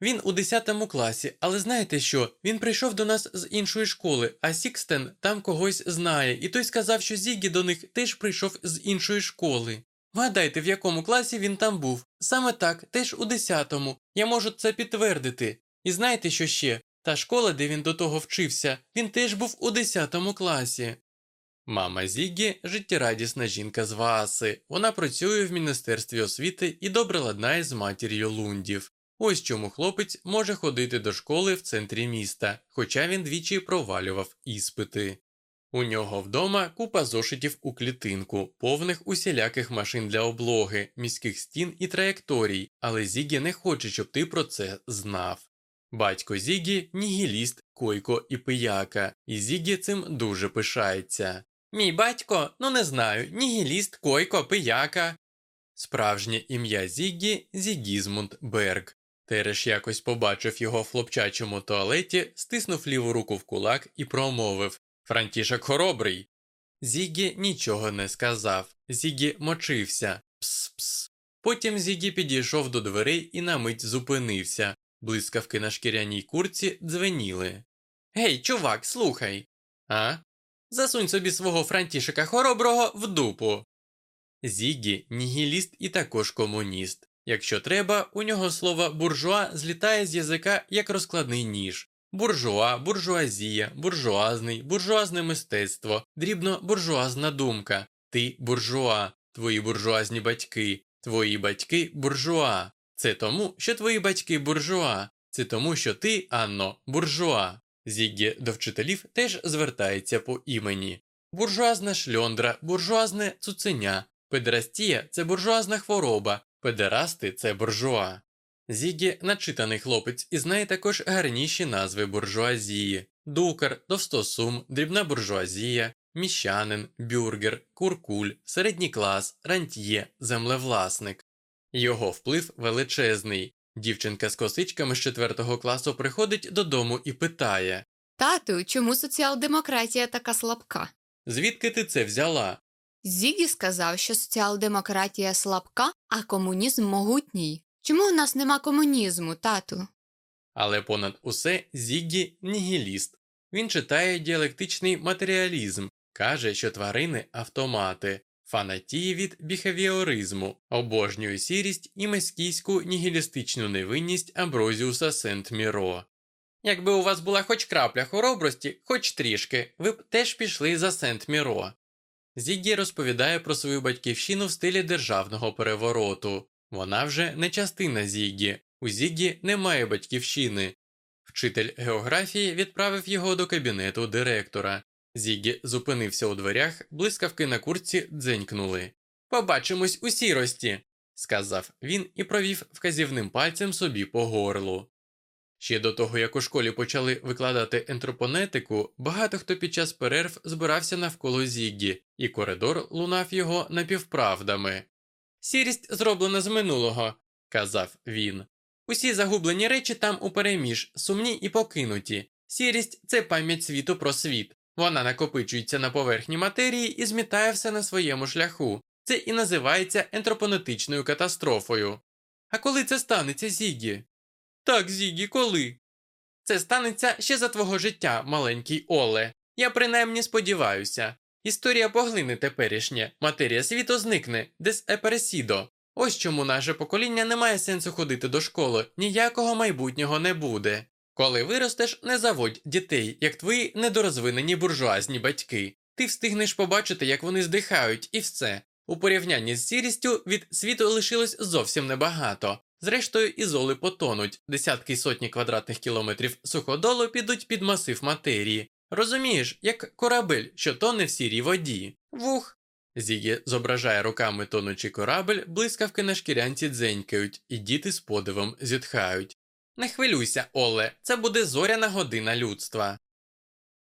S1: Він у 10 класі, але знаєте що? Він прийшов до нас з іншої школи, а Сікстен там когось знає, і той сказав, що Зігі до них теж прийшов з іншої школи. Вгадайте, в якому класі він там був. Саме так, теж у 10-му. Я можу це підтвердити. І знаєте, що ще? Та школа, де він до того вчився, він теж був у 10 класі. Мама Зігі життєрадісна жінка з Вааси. Вона працює в Міністерстві освіти і добре ладнає з матір'ю Лундів. Ось чому хлопець може ходити до школи в центрі міста, хоча він двічі провалював іспити. У нього вдома купа зошитів у клітинку, повних усіляких машин для облоги, міських стін і траєкторій, але Зігі не хоче, щоб ти про це знав. Батько Зігі нігіліст, койко і пияка, і Зігі цим дуже пишається. Мій батько, ну не знаю, нігіліст, койко, пияка. Справжнє ім'я Зігі Зігізмунд Берг. Тереш якось побачив його в хлопчачому туалеті, стиснув ліву руку в кулак і промовив Франтішек хоробрий. Зігі нічого не сказав. Зігі мочився. Пс-пс. Потім Зігі підійшов до дверей і на мить зупинився. Блискавки на шкіряній курці дзвеніли. Гей, чувак, слухай. А? Засунь собі свого Франтішека хороброго в дупу. Зігі нігіліст і також комуніст. Якщо треба, у нього слово буржуа злітає з язика як розкладний ніж. Буржуа, буржуазія, буржуазний, буржуазне мистецтво, дрібно буржуазна думка. Ти буржуа, твої буржуазні батьки, твої батьки буржуа. Це тому, що твої батьки буржуа. Це тому, що ти, Анно, буржуа. Зіггі до вчителів теж звертається по імені. Буржуазна шльондра, буржуазне цуценя. Педерастія це буржуазна хвороба, педерасти це буржуа. Зігі начитаний хлопець і знає також гарніші назви буржуазії: дукар, товстосум, дрібна буржуазія, міщанин, бюргер, куркуль, середній клас, рантьє, землевласник. Його вплив величезний. Дівчинка з косичками з 4 класу приходить додому і питає
S2: Тату, чому соціал-демократія така слабка?
S1: Звідки ти це взяла?
S2: Зігі сказав, що соціал-демократія слабка, а комунізм могутній. Чому у нас нема комунізму, тату?
S1: Але понад усе Зіггі нігіліст. Він читає діалектичний матеріалізм, каже, що тварини автомати, фанатіє від біхевіоризму, обожнює сірість і мескійську нігілістичну невинність Амброзіуса Сент-Міро. Якби у вас була хоч крапля хоробрості, хоч трішки, ви б теж пішли за Сент-Міро. Зіггі розповідає про свою батьківщину в стилі державного перевороту. Вона вже не частина Зіггі, у Зіггі немає батьківщини. Вчитель географії відправив його до кабінету директора. Зіггі зупинився у дверях, блискавки на курці дзенькнули. Побачимось у сірості, сказав він і провів вказівним пальцем собі по горлу. Ще до того, як у школі почали викладати ентропонетику, багато хто під час перерв збирався навколо Зіггі, і коридор лунав його напівправдами. Сірість зроблена з минулого, казав він. Усі загублені речі там упереміж, сумні і покинуті. Сірість це пам'ять світу про світ. Вона накопичується на поверхні матерії і змітає все на своєму шляху. Це і називається ентропонетичною катастрофою. А коли це станеться, Зігі? Так, Зігі, коли? Це станеться ще за твого життя, маленький Оле. Я принаймні сподіваюся. Історія поглине теперішнє, матерія світу зникне, дес епересідо. Ось чому наше покоління не має сенсу ходити до школи, ніякого майбутнього не буде. Коли виростеш, не заводь дітей, як твої недорозвинені буржуазні батьки. Ти встигнеш побачити, як вони здихають, і все. У порівнянні з сірістю від світу лишилось зовсім небагато. Зрештою, і золи потонуть, десятки й сотні квадратних кілометрів суходолу підуть під масив матерії. Розумієш, як корабель, що тоне в сірій воді. Вух. Зігі зображає руками тонучий корабель, блискавки на шкірянці дзенькають, і діти з подивом зітхають. Не хвилюйся, Оле, це буде зоряна година людства.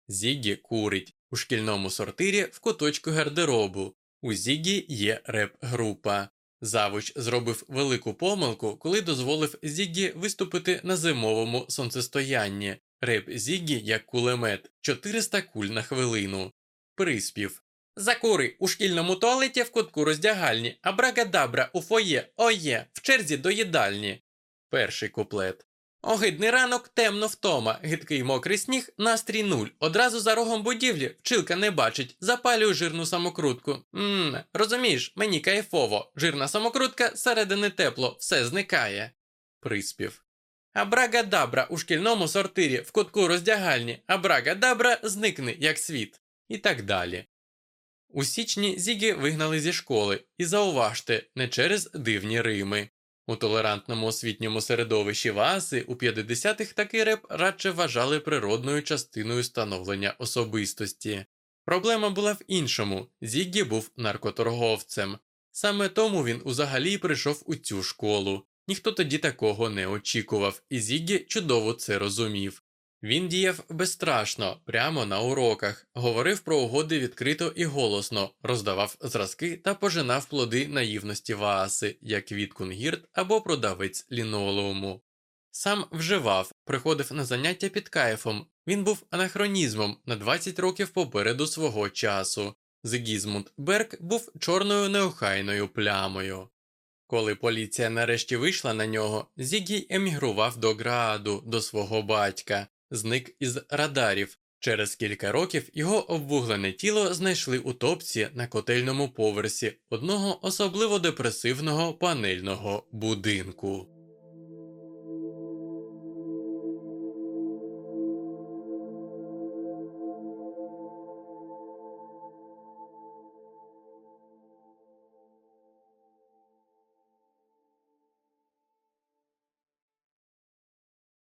S1: Зігі курить у шкільному сортирі в куточку гардеробу. У Зігі є реп-група. Завуч зробив велику помилку, коли дозволив Зігі виступити на зимовому сонцестоянні. Реп Зігі як кулемет 400 куль на хвилину. Приспів. Закури у шкільному туалеті в кутку роздягальні, абрагадабра у фоє, оє, в черзі до їдальні. Перший куплет. Огидний ранок, темно втома, гидкий мокрий сніг, настрій нуль. Одразу за рогом будівлі вчилка не бачить, запалюю жирну самокрутку. Мм, розумієш, мені кайфово. Жирна самокрутка, середини тепло, все зникає. Приспів. Абрагадабра у шкільному сортирі в кутку роздягальні, абрагадабра зникне, як світ. І так далі. У січні Зігі вигнали зі школи, і зауважте, не через дивні Рими. У толерантному освітньому середовищі Вааси у 50-х такий реп радше вважали природною частиною становлення особистості. Проблема була в іншому Зіггі був наркоторговцем. Саме тому він узагалі прийшов у цю школу. Ніхто тоді такого не очікував, і Зіггі чудово це розумів. Він діяв безстрашно, прямо на уроках, говорив про угоди відкрито і голосно, роздавав зразки та пожинав плоди наївності Вааси, як Віткунгірт або продавець лінолеуму. Сам вживав, приходив на заняття під кайфом, він був анахронізмом на 20 років попереду свого часу. Зигізмунд Берг був чорною неохайною плямою. Коли поліція нарешті вийшла на нього, Зігій емігрував до Грааду, до свого батька, зник із радарів. Через кілька років його обвуглене тіло знайшли у топці на котельному поверсі одного особливо депресивного панельного будинку.